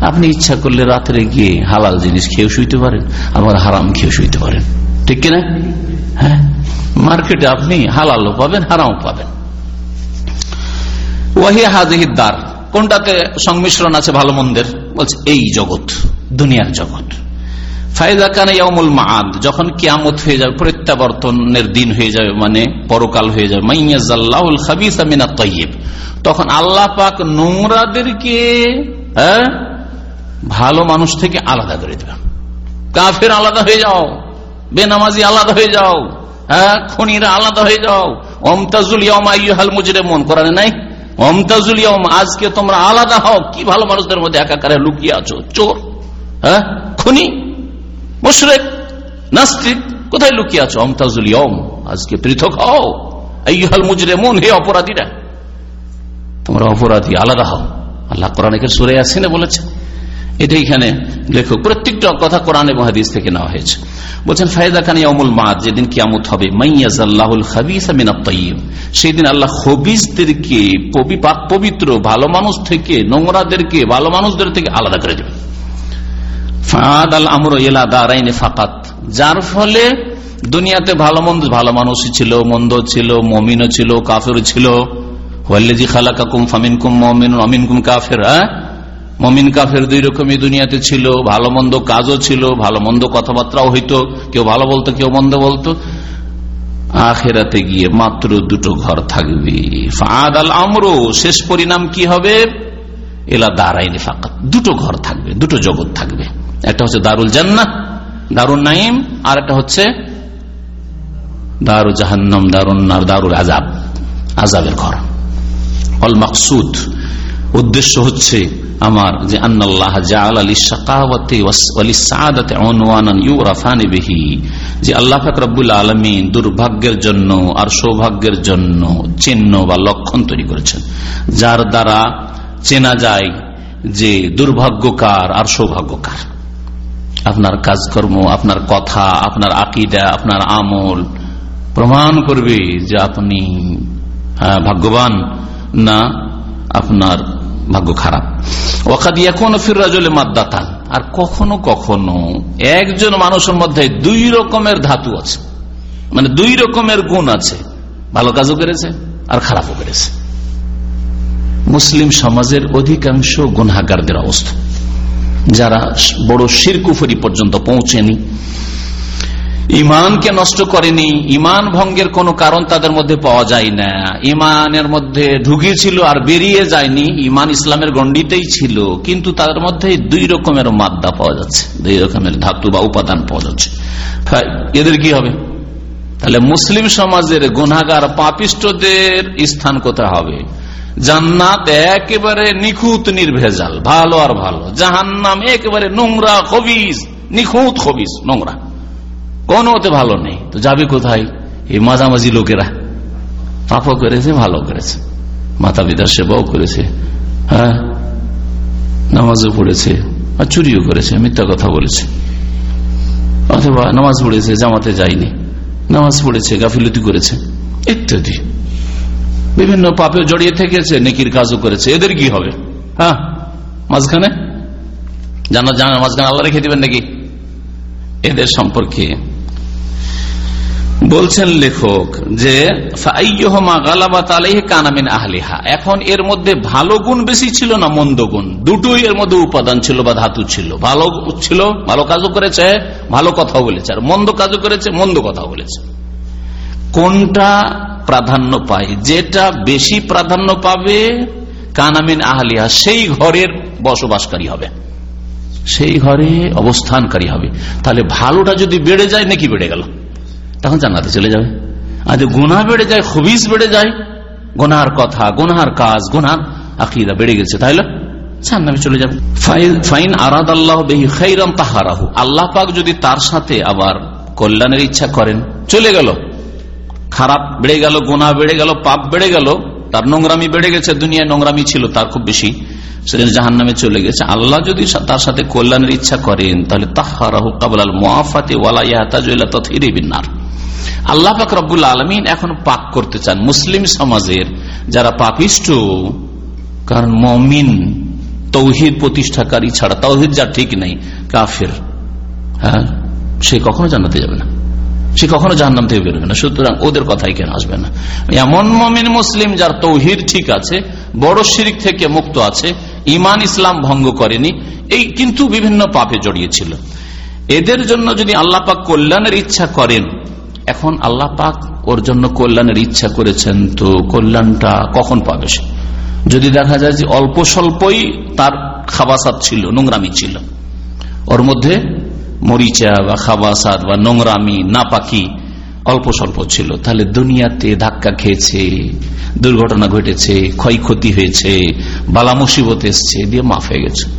আপনি ইচ্ছা করলে রাত্রে গিয়ে হালাল জিনিস খেয়ে শুইতে পারেন, আবার হারাম খেয়ে শুইতে পারেন। ঠিক কিনা? হ্যাঁ? মার্কেটে আপনি হালালও পাবেন, হারামও পাবেন। ওয়াহিয়া হাজিহিদ্দার কোনটাতে সংমিশ্রণ আছে ভালো মন্দের? বলছে, এই জগৎ, দুনিয়ার জগৎ। ফায়দা কানে ইয়ামুল মাদ যখন কিয়ামত হয়ে যাবে, প্রত্যাবর্তনের দিন হয়ে যাবে মানে পরকাল হয়ে যাবে মাইয়াজাল্লাহুল খাবিসা মিনা তৈব তখন আল্লাহ পাক নোংরাদেরকে হ্যাঁ ভালো মানুষ থেকে আলাদা করে দেবে কাফের আলাদা হয়ে যাও, বেনামাজি আলাদা হয়ে যাও। হ্যাঁ খনিরা আলাদা হয়ে যাও। অমতাজুল মুজরে মন করানে নাই? অমতাজুল ইয়ম আজকে তোমরা আলাদা হও। কি ভালো মানুষদের মধ্যে একাকারে লুকিয়ে আছো? চোর। হ্যাঁ খুনি, মুশরেক, নাস্তিক, কোথায় লুকিয়ে আছো? অমতাজুল ইয়ম আজকে পৃথক হও। আইহাল মুজরে মন হে অপরাধীরা। তোমরা অপরাধী, আলাদা হও। আল্লাহ কোরআনের সুরে আসিনে বলেছে? এটা এখানে লেখক প্রত্যেকটা কথা কোরআন এবং হাদিস থেকে নেওয়া হয়েছে। বলছেন, ফায়দা খান অমুল মাদ যেদিন কিয়ামত হবে মাইয়াজাল্লাহুল খাবিসা মিনাত তাইয়্যিব সেই দিন আল্লাহ খবিসদেরকে পবিত্র, ভালো মানুষ থেকে, নোংরাদেরকে, ভালো মানুষদের থেকে আলাদা করে দেবে। ফাদ আল আমর এলা দারাইনে ফাকাত। যার ফলে দুনিয়াতে ভালো মন্দ, ভালো মানুষই ছিল, মন্দ ছিল, মমিনও ছিল কাফের ছিল। ওয়াল্লেজি খালাকাকুম ফামিনকুম মমিন অমিনকুম কাফের হ্যাঁ? মমিন কাফের দুই রকমই দুনিয়াতে ছিল ভালো মন্দ কাজও ছিল ভালো মন্দ কথাবার্তাও হইতো, কেউ ভালো বলতো, কেউ মন্দ বলতো। আখেরাতে গিয়ে মাত্র দুটো ঘর থাকবে। ফাদ আল আমরো, শেষ পরিণাম কি হবে? এলা দাঁড়াইনি ফাঁকা দুটো ঘর থাকবে, দুটো জগৎ থাকবে। একটা হচ্ছে দারুল জান্নাত দারুল নাইম আর একটা হচ্ছে দারু জাহান্নাম, দারুণ দারুল আজাব আজাবের ঘর। অল মাকসুদ। উদ্দেশ্য হচ্ছে আমার যে আন্নাল্লাহ যে আল্লাহ ফাকরাবুল আলমী দুর্ভাগ্যের জন্য আর সৌভাগ্যের জন্য চিহ্ন বা লক্ষণ তৈরি করেছেন, যার দ্বারা চেনা যায় যে দুর্ভাগ্যকার আর সৌভাগ্যকার। আপনার কাজকর্ম, আপনার কথা, আপনার আকিদা, আপনার আমল প্রমাণ করবে যে আপনি ভাগ্যবান না, আপনার ভাগ্য খারাপ। ওখাদিয়া কোন ফিরাজলে মাদ্দাতান। আর কখনো কখনো একজন মানুষের মধ্যে দুই রকমের ধাতু আছে। মানে দুই রকমের গুণ আছে। ভালো কাজও করেছে আর খারাপও করেছে। মুসলিম সমাজের অধিকাংশ গুনাগারদের অবস্থা। যারা বড় শিরকুফরি পর্যন্ত পৌঁছেনি ইমানকে নষ্ট করেনি, ইমান ভঙ্গের কোনো কারণ তাদের মধ্যে পাওয়া যায় না। ইমানের মধ্যে ঢুকেছিল আর বেরিয়ে যায়নি, ইমান ইসলামের গণ্ডিতেই ছিল। কিন্তু তাদের মধ্যে দুই রকমের মাদ্দা পাওয়া যাচ্ছে, দুই রকমের ধাতু বা উপাদান পাওয়া যাচ্ছে। এদের কি হবে? তাহলে মুসলিম সমাজের গুনাগার পাপিষ্টদের স্থান কোথায় হবে? জান্নাত একেবারে নিখুঁত, নির্ভেজাল, ভালো আর ভালো। জাহান্নাম একেবারে নোংরা, খবিজ, নিখুঁত, খবিজ, নোংরা। কোন ওতে ভালো নেই। তো যাবে কোথায়? এই মাঝামাঝি লোকেরা। পাপও করেছে ভালো করেছে। মাতা পিতার সেবাও করেছে। হ্যাঁ? নামাজও পড়েছে। আর চুরিও করেছে, মিথ্যা কথা বলেছে। অথবা নামাজ পড়েছে, জামাতে যায়নি। নামাজ পড়েছে, গাফিলতি করেছে, ইত্যাদি। বিভিন্ন পাপে জড়িয়ে থেকেছে, নেকির কাজও করেছে। এদের কি হবে? হ্যাঁ? মাঝখানে? জানা জানা মাঝখানে আল্লাহ রেখে দিবেন নাকি? এদের সম্পর্কে বলছেন লেখক যে কানামিন আহলিহা। এখন এর মধ্যে ভালো গুণ বেশি ছিল না মন্দ গুণ? দুটোই এর মধ্যে উপাদান ছিল বা ধাতু ছিল। ভালো ছিল, ভালো কাজও করেছে, ভালো কথাও বলেছে। আর মন্দ কাজও করেছে, মন্দ কথা বলেছে। কোনটা প্রাধান্য পায়? যেটা বেশি প্রাধান্য পাবে কানামিন আহলিহা, সেই ঘরের বসবাসকারী হবে। সেই ঘরে অবস্থানকারী হবে। তাহলে ভালোটা যদি বেড়ে যায়, নাকি বেড়ে গেল? তখন জান্নাতে চলে যাবে। আর যদি গুনা বেড়ে যায় খুবিস বেড়ে যায়। গোনার কথা গোনার কাজ গোনার আকিদা বেড়ে গেছে তাইলে চলে ফাইন আরাদ আল্লাহ তাহারাহু। আল্লাহ পাক যদি তার সাথে আবার কল্যাণের ইচ্ছা করেন, চলে গেল। খারাপ বেড়ে গেল গোনা বেড়ে গেল, পাপ বেড়ে গেল, তার নোংরামি বেড়ে গেছে, দুনিয়ায় নোংরামি ছিল খুব বেশি। জাহান নামে চলে গেছে। আল্লাহ যদি তার সাথে কল্যাণের ইচ্ছা করেন, তাহলে তাহারাহু কাবলাল মোয়াফাতে ওয়ালা ইয়াহতাজ তথিরে বিনার আল্লাহ পাক রব্বুল আলমিন এখন পাক করতে চান মুসলিম সমাজের যারা পাপিষ্ট, কারণ মমিন তৌহিদ প্রতিষ্ঠাকারী ছাড়া তৌহিদ যা ঠিক নেই, কাফের হ্যাঁ? সে কখনো জানাতে যাবে না। সে কখনো জাহান্নাম থেকে বেরোবে না। সুতরাং ওদের কথাই কেন আসবে না? এমন মমিন মুসলিম যার তৌহির ঠিক আছে, বড় শিরিক থেকে মুক্ত আছে ইমান ইসলাম ভঙ্গ করেনি, এই কিন্তু বিভিন্ন পাপে জড়িয়েছিল এদের জন্য যদি আল্লাহ পাক কল্যাণের ইচ্ছা করেন এখন আল্লাহ পাক ওর জন্য কল্যাণের ইচ্ছা করেছেন তো কল্যাণটা কখন পাবে সে? যদি দেখা যায় যে অল্প স্বল্পই তার খাবাসাত ছিল, নোংরামি ছিল, ওর মধ্যে মরিচা বা খাবাসাত বা নোংরামি, নাপাকি অল্প স্বল্প ছিল, তাহলে দুনিয়াতে ধাক্কা খেয়েছে, দুর্ঘটনা ঘটেছে, ক্ষয়ক্ষতি হয়েছে, বালা মুসিবত এসছে দিয়ে মাফ হয়ে গেছে।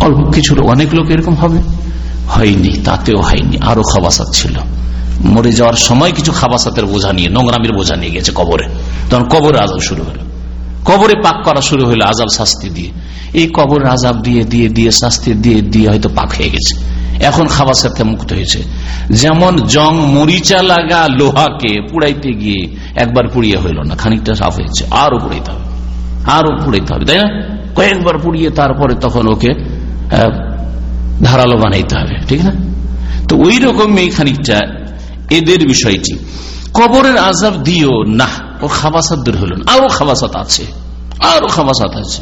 অল্প কিছু অনেক লোক এরকম হবে। হয়নি, তাতেও হয়নি, আরও খাবাসাত ছিল। মরে যাওয়ার সময় কিছু খাবাসাতের বোঝা নিয়ে, নোংরামের বোঝা নিয়ে গেছে কবরে। তখন কবরে আজাব শুরু হলো। কবরে পাক করা শুরু হলো আজাব শাস্তি দিয়ে। এই কবর আজাব দিয়ে দিয়ে দিয়ে, শাস্তি দিয়ে দিয়ে হয়তো পাক হয়ে গেছে। এখন খাবার সাথে মুক্ত হয়েছে। যেমন জং মরিচা লাগা লোহাকে পুড়াইতে গিয়ে একবার পুড়িয়ে হইল না, খানিকটা সাফ হয়েছে, আরও পুড়াইতে হবে। আরও পুড়াইতে হবে, তাই না? কয়েকবার পুড়িয়ে তারপরে তখন ওকে ধারালো বানাইতে হবে, ঠিক না? তো ওই রকমই খানিকটা এদের বিষয়টি। কবরের আজাব দিও না, ও খাবাসাত দূর হল আরও খাবাসাত আছে, আরও খাবাসাত আছে।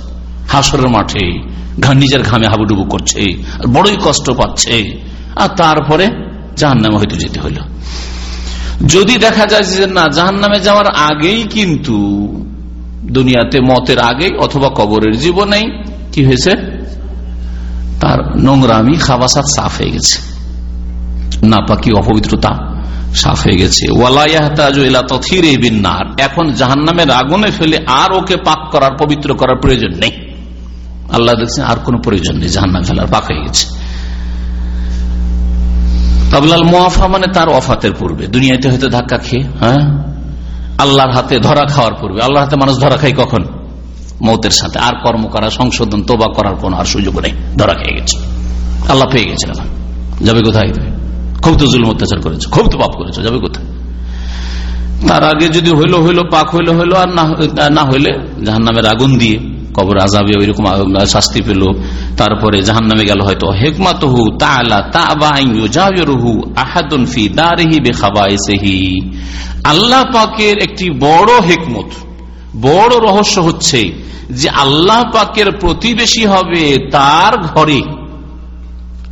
হাসরের মাঠে নিজের ঘামে হাবুডুবু করছে, আর বড়ই কষ্ট পাচ্ছে। আর তারপরে জাহান নামে হয়তো যেতে হলো। যদি দেখা যায় যে না জাহান নামে যাওয়ার আগেই কিন্তু দুনিয়াতে মতের আগেই অথবা কবরের জীবনেই কি হয়েছে? তার নোংরামি খাবাসাত সাফ হয়ে গেছে। না পাকি অপবিত্রতা সাফ হয়ে গেছে। এখন জাহান নামের আগুনে ফেলে আর ওকে পাক করার, পবিত্র করার প্রয়োজন নেই। আল্লাহ দেখছেন আর কোন প্রয়োজন নেই জাহান নাম ফেলার, পাক হয়ে গেছে। কাবলাল মোয়াফা মানে তার অফাতের পূর্বে। দুনিয়াতে হয়তো ধাক্কা খেয়ে হ্যাঁ? আল্লাহর হাতে ধরা খাওয়ার পূর্বে। আল্লাহর হাতে মানুষ ধরা খাই কখন? মৌতের সাথে। আর কর্ম করা, সংশোধন, তোবা করার কোন আর সুযোগ নেই। ধরা খেয়ে গেছে। আল্লাহ পেয়ে গেছে যাবে কোথায়? খুব তো জুলম অত্যাচার করেছে। খুব তো পাপ করেছে। যাবে কোথায়? তার আগে যদি হইল হইল পাক হইল হইল, আর না হইলে জাহান নামের আগুন দিয়ে কবর আজাবে ওইরকম শাস্তি পেল। তারপরে জাহান নামে গেল হয়তো হেকমাত হু তালা তাহু আহাদুন ফি আল্লাহ পাকের একটি বড় হেকমত বড় রহস্য হচ্ছে যে আল্লাহ পাকের প্রতিবেশী হবে তার ঘরে।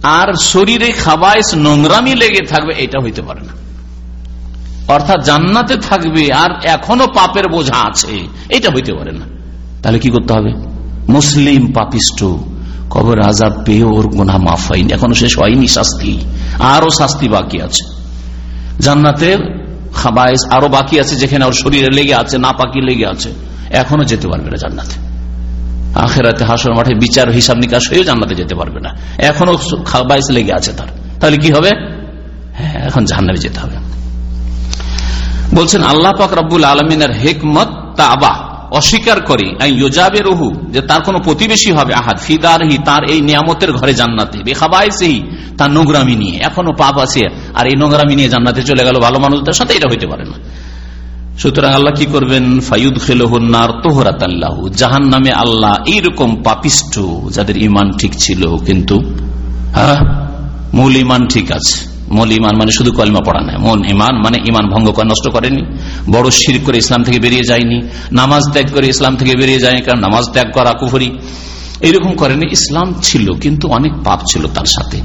আর শরীরে খাবাইস নোংরামি লেগে থাকবে, এটা হইতে পারে না। অর্থাৎ জান্নাতে থাকবে আর এখনও পাপের বোঝা আছে, এটা হইতে পারে না। তাহলে কি করতে হবে? মুসলিম পাপিষ্ট কবর আজাব পেয়ে ওর গোনা মাফ হয়নি, এখনও শেষ হয়নি শাস্তি আরও শাস্তি বাকি আছে। জান্নাতের খাবাইস আরও বাকি আছে যেখানে ওর শরীরে লেগে আছে না পাকি লেগে আছে। এখনও যেতে পারবে না জান্নাতে। আখেরাতে হাসর মাঠে বিচার, হিসাব নিকাশ হয়েও জান্নাতে যেতে পারবে না। এখনও খাবাইস লেগে আছে তার। তাহলে কি হবে? হ্যাঁ এখন জাহান্নামে যেতে হবে। বলছেন, আল্লাহ পাক রব্বুল আলমিনের হেকমত তাবা। অস্বীকার করে ইয়োজাবে রহু যে তার কোনো প্রতিবেশী হবে আহাদ ফিদারহি তার এই নিয়ামতের ঘরে জান্নাতে। বেখাবাই সেই তার নোংরামি নিয়ে। এখনও পাপ আছে, আর এই নোংরামি নিয়ে জান্নাতে চলে গেল ভালো মানুষদের সাথে, এটা হইতে পারে না। সুতরাং আল্লাহ কি করবেন? ফাইউদ খেলহনার তোহরাত আল্লাহ জাহান নামে আল্লাহ এইরকম পাপিষ্ট যাদের ইমান ঠিক ছিল, কিন্তু হ্যাঁ মূল ইমান ঠিক আছে। মূল ইমান মানে শুধু কলমা পড়া নেয়। মন ইমান মানে ইমান ভঙ্গ করে, নষ্ট করেনি। বড় শির করে ইসলাম থেকে বেরিয়ে যায়নি। নামাজ ত্যাগ করে ইসলাম থেকে বেরিয়ে যায়নি, কারণ নামাজ ত্যাগ করা কুফরি। এরকম করেনি, ইসলাম ছিল, কিন্তু অনেক পাপ ছিল তার সাথে।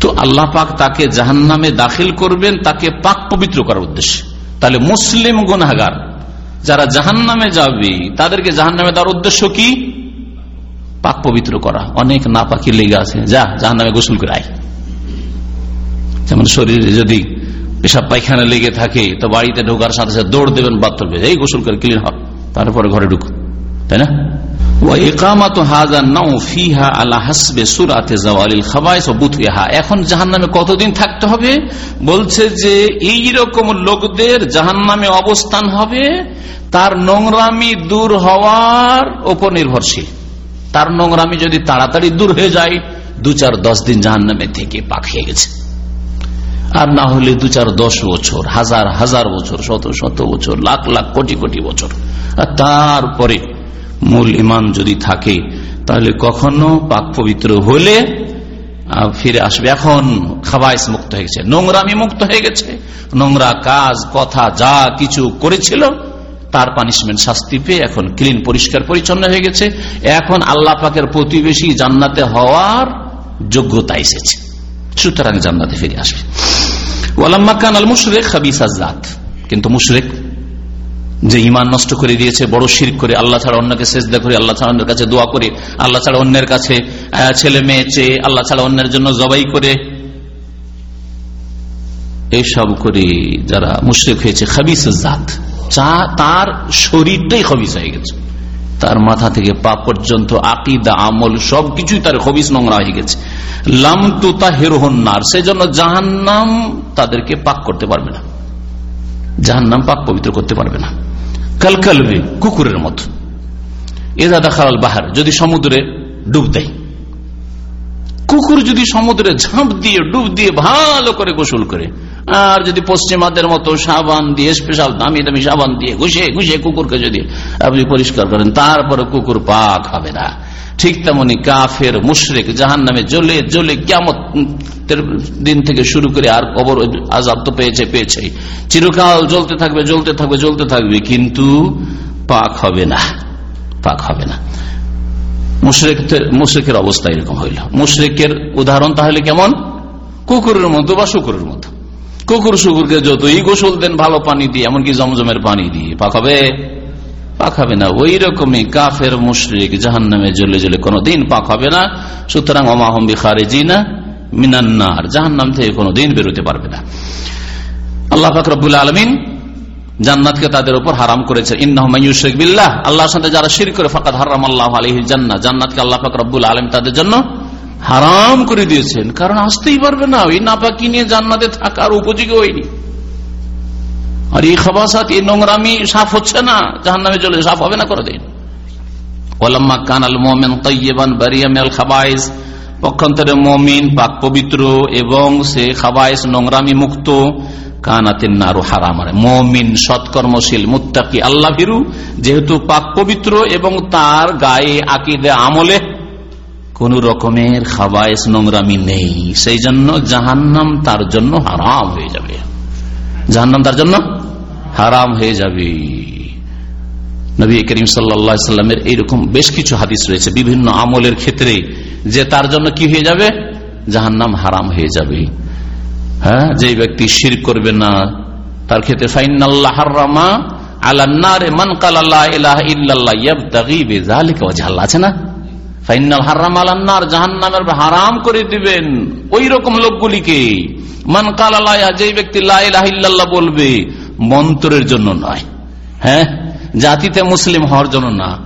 তো আল্লাহ পাক তাকে জাহান নামে দাখিল করবেন, তাকে পাক পবিত্র করার উদ্দেশ্যে। তাহলে মুসলিম গুনাগার যারা জাহান নামে যাবে, তাদেরকে জাহান নামে দেওয়ার উদ্দেশ্য কি? পাক পবিত্র করা। অনেক না পাখি লেগে আছে। যা জাহান নামে গোসল করে আয়। যেমন শরীরে যদি পেশাব পায়খানা লেগে থাকে, তো বাড়িতে ঢোকার সাথে সাথে দৌড় দেবেন বাথরুমে এই গোসল করে ক্লিন হক তারপরে ঘরে ঢুক তাই না? এখন জাহান নামে কতদিন থাকতে হবে? বলছে যে এই রকম লোকদের জাহান নামে অবস্থান হবে, তার নোংরামি দূর হওয়ার ওপর নির্ভরশীল। তার নোংরামি যদি তাড়াতাড়ি দূর হয়ে যায়, দু চার দশ দিন জাহান নামে থেকে পাখিয়ে গেছে। আর না হলে দু চার দশ বছর, হাজার হাজার বছর, শত শত বছর, লাখ লাখ, কোটি কোটি বছর। আর তারপরে মূল ইমান যদি থাকে, তাহলে কখনো পাক পবিত্র হলে ফিরে আসবে। এখন খাবাইস মুক্ত হয়ে গেছে, নোংরামি মুক্ত হয়ে গেছে। নোংরা কাজ, কথা, যা কিছু করেছিল, তার পানিশমেন্ট শাস্তি পেয়ে এখন ক্লিন পরিষ্কার, পরিচ্ছন্ন হয়ে গেছে। এখন আল্লাহ পাকের প্রতিবেশী জান্নাতে হওয়ার যোগ্যতা এসেছে। সুতরাং জান্নাতে ফিরে আসবে। ওয়ালাম্মাকান আল মুশরেক হাবিসা কিন্তু মুশরেক যে ইমান নষ্ট করে দিয়েছে, বড় শির করে, আল্লাহ ছাড়া অন্যকে সেজদা করে, আল্লাহ ছাড়া অন্যের কাছে দোয়া করে, আল্লাহ ছাড়া অন্যের কাছে ছেলে মেয়ে চেয়ে, আল্লাহ ছাড়া অন্যের জন্য জবাই করে। এইসব করে যারা মুশরেক হয়েছে, খাবিস জাত। তার শরীরটাই খবিস হয়ে গেছে। তার মাথা থেকে পা পর্যন্ত আকিদা, আমল সবকিছুই তার খবিস নোংরা হয়ে গেছে। লাম তুতা হেরোহন্নার সেজন্য জাহান্নাম তাদেরকে পাক করতে পারবে না। জাহান্নাম পাক পবিত্র করতে পারবে না। কালকালবে কুকুরের মতো। এদা দেখাল বাহার, যদি সমুদ্রে ডুব দেয়। কুকুর যদি সমুদ্রে ঝাঁপ দিয়ে, ডুব দিয়ে ভালো করে গোসল করে আর যদি পশ্চিমাদের মতো সাবান দিয়ে স্পেশাল দামি দামি সাবান দিয়ে ঘুষে ঘুষে কুকুরকে যদি আপনি পরিষ্কার করেন, তারপরে কুকুর পাক হবে না। ঠিক তেমনি কাফের, মুশরেক জাহান নামে জ্বলে জ্বলে কেমন দিন থেকে শুরু করে আর কবর আজাব তো পেয়েছে পেয়েছে চিরকাল জ্বলতে থাকবে জ্বলতে থাকবে জ্বলতে থাকবে, কিন্তু পাক হবে না, পাক হবে না। মুশরেকের অবস্থা এরকম হইল। মুশরেকের উদাহরণ তাহলে কেমন? কুকুরের মতো বা শুকুরের মতো কুকুর শুকুরকে যতই গোসল দেন, ভালো পানি দিয়ে, এমনকি জমজমের পানি দিয়ে পাক হবে পাক হবে না। ওই রকমই কাফের মুশরিক জাহান নামে জ্বলে জ্বলে কোনোদিন পাক হবে না। সুতরাং অমাহম্বি খারেজি না মিনান্নার জাহান নাম থেকে কোনোদিন বেরোতে পারবে না। আল্লাহ ফাকরুল আলমিন জান্নাতকে তাদের উপর হারাম করেছে ইন্নাহমাইশেক বিল্লাহ। আল্লাহর সাথে যারা শির করে ফাঁকা হারাম আল্লাহ আলহি জান্নাত জান্নাতকে আল্লাহ ফাকর রব্বুল আলম তাদের জন্য হারাম করে দিয়েছেন, কারণ আসতেই পারবে না ওই নাপাকি নিয়ে জান্নাতে থাকার উপযোগী হয়নি। আর এই খাবাসাত, এই নোংরামি সাফ হচ্ছে না জাহান নামে চলে সাফ হবে না করে দিন আল্লাহ যেহেতু পাক পবিত্র এবং তার গায়ে আকিদে আমলে কোন রকমের খাবাইস নোংরামি নেই। সেই জন্য জাহান্নাম তার জন্য হারাম হয়ে যাবে। জাহান্নাম তার জন্য হারাম হয়ে যাবে। নবী করিম সাল্লামের এইরকম বেশ কিছু হাদিস রয়েছে বিভিন্ন আমলের ক্ষেত্রে যে তার জন্য কি হয়ে যাবে? জাহান্নাম হারাম হয়ে যাবে। হ্যাঁ যে ব্যক্তি শির করবে না, তার ক্ষেত্রে ফাইনাল্লাহ আল্লাহ আছে না? ফাইনাল হারাম আলান্নার জাহান্নামের হারাম করে দিবেন। ওই রকম লোকগুলিকে মান কালালাহ যে ব্যক্তি লাইল্লাহ বলবে, মন্ত্রের জন্য নয়। হ্যাঁ? জাতিতে মুসলিম হওয়ার জন্য না।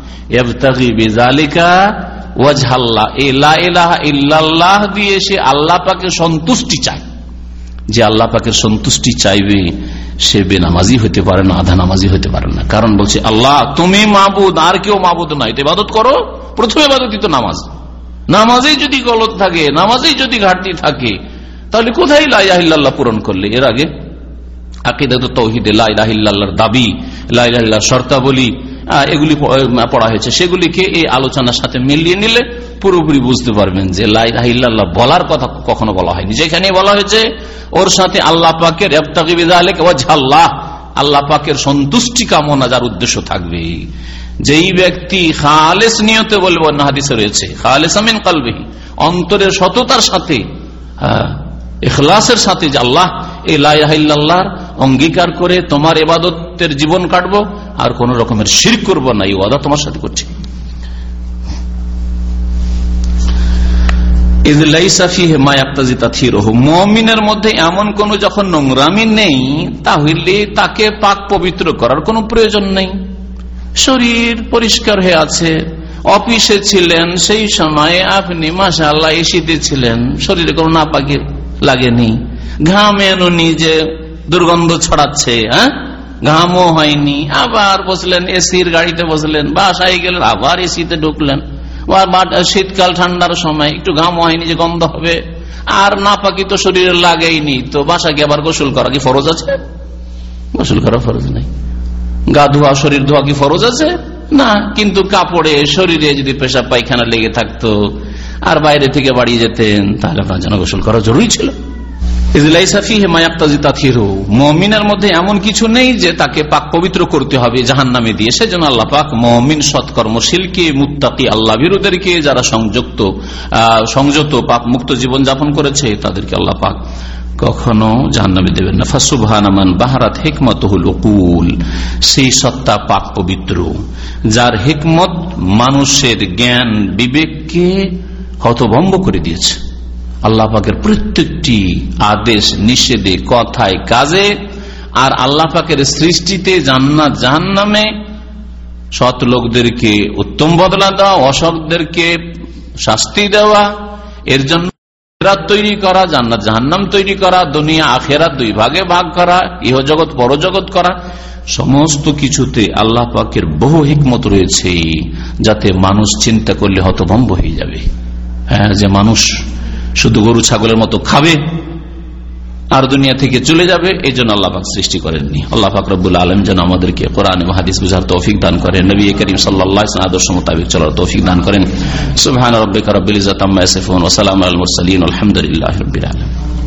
লাহ ইল্লাল্লাহ দিয়ে সে আল্লাহ পাকে সন্তুষ্টি চায়। যে আল্লাহ পাকের সন্তুষ্টি চাইবে, সে বেনামাজি হতে পারে না, আধা নামাজি হতে পারে না। কারণ বলছে, আল্লাহ, তুমি মাবুদ, আর কেউ মাবুদ নাই তো ইবাদত করো। প্রথমে ইবাদতই তো নামাজ। নামাজেই যদি গলত থাকে, নামাজেই যদি ঘাটতি থাকে, তাহলে কোথায় লাইলাহিল্লাহ পূরণ করলে? এর আগে? হয়েছে। সেগুলিকে এই আলোচনার সাথে মিলিয়ে নিলে পুরোপুরি বুঝতে পারবেন যে বলার কথা কখনো বলা হয়নি। যেখানে বলা হয়েছে, ওর সাথে আল্লাহ পাকের আল্লাহ পাকের সন্তুষ্টি কামনা যার উদ্দেশ্য থাকবে যেই ব্যক্তি খালেস নিয়তে বলব, অন্য হাদিসে রয়েছে, খালেস আমিন কালবেহি, অন্তরের সততার সাথে ইখলাসের সাথে যে আল্লাহ লাইলাহিল্লাহর অঙ্গীকার করে তোমার এবাদতের জীবন কাটবো, আর কোন রকমের শির করব না, এই ওয়াদা তোমার সাথে করছি। মধ্যে এমন কোন যখন নোংরামি নেই, তাহলে তাকে পাক পবিত্র করার কোনো প্রয়োজন নেই। শরীর পরিষ্কার হয়ে আছে, অফিসে ছিলেন, সেই সময় আপনি মাসা আল্লাহ এসিতে ছিলেন, শরীরে কোনো না পাকে লাগেনি। ঘামে নিজে দুর্গন্ধ ছড়াচ্ছে হ্যাঁ? ঘামও হয়নি। আবার বসলেন, এসির গাড়িতে বসলেন, বাসায় গেলেন, আবার এসিতে ঢুকলেন। শীতকাল, ঠান্ডার সময়, একটু ঘাম হয়নি যে গন্ধ হবে। আর না পাকি তো শরীরে লাগেইনি তো বাসা গিয়ে আবার গোসল করা কি ফরজ আছে? গোসল করা ফরজ নেই। গা ধোয়া শরীর ধোয়া কি ফরজ আছে? না, কিন্তু কাপড়ে, শরীরে যদি পেশাব পায়খানা লেগে থাকতো, আর বাইরে থেকে বাড়িয়ে যেতেন, তাহলে আপনার যেন গোসল করা জরুরি ছিল। মধ্যে এমন কিছু নেই যে তাকে পাক পবিত্র করতে হবে দিয়ে। সৎকর্মশীলকে আল্লাহ যারা সংযুক্ত সংযত পাক মুক্ত জীবন যাপন করেছে, তাদেরকে আল্লাহ পাক কখনো জাহান্নামে দেবেন না। ফাসুবহানামান বাহারাত হেকমত হল কুল সেই সত্তা পাক পবিত্র, যার হেকমত মানুষের জ্ঞান বিবেককে হতভম্ব করে দিয়েছে। আল্লাহ পাকের প্রত্যেকটি আদেশ, নিষেধে, কথায়, কাজে, আর আল্লাহ পাকের সৃষ্টিতে জান্নাত, জাহান্নামে সৎ লোকদেরকে উত্তম বদলা দেওয়া, অসৎদেরকে শাস্তি দেওয়া, এর জন্য আখিরাত তৈরি করা, জান্নাত জাহান্নাম তৈরি করা, দুনিয়া আখেরাত দুই ভাগে ভাগ করা, ইহজগৎ পরজগৎ করা, সমস্ত কিছুতে আল্লাহ পাকের বহু হিকমত রয়েছে যাতে মানুষ চিন্তা করলে হতভম্ব হয়ে যাবে। হ্যাঁ যে মানুষ শুধু গরু, ছাগলের মতো খাবে আর দুনিয়া থেকে চলে যাবে এই জন্য আল্লাহাক সৃষ্টি করেননি। আল্লাহ পাক রব্বুল আলম যেন আমাদেরকে কোরআন হাদিস বুঝার তৌফিক দান করেন। নবী করিম সাল্লাহ আদর্শ মোতাবিক চলার তৌফিক দান করেন। সুবহান রব্বিক রব্বিল ইজ্জাতি আম্মা ইয়াসিফুন ওয়া আলামিন।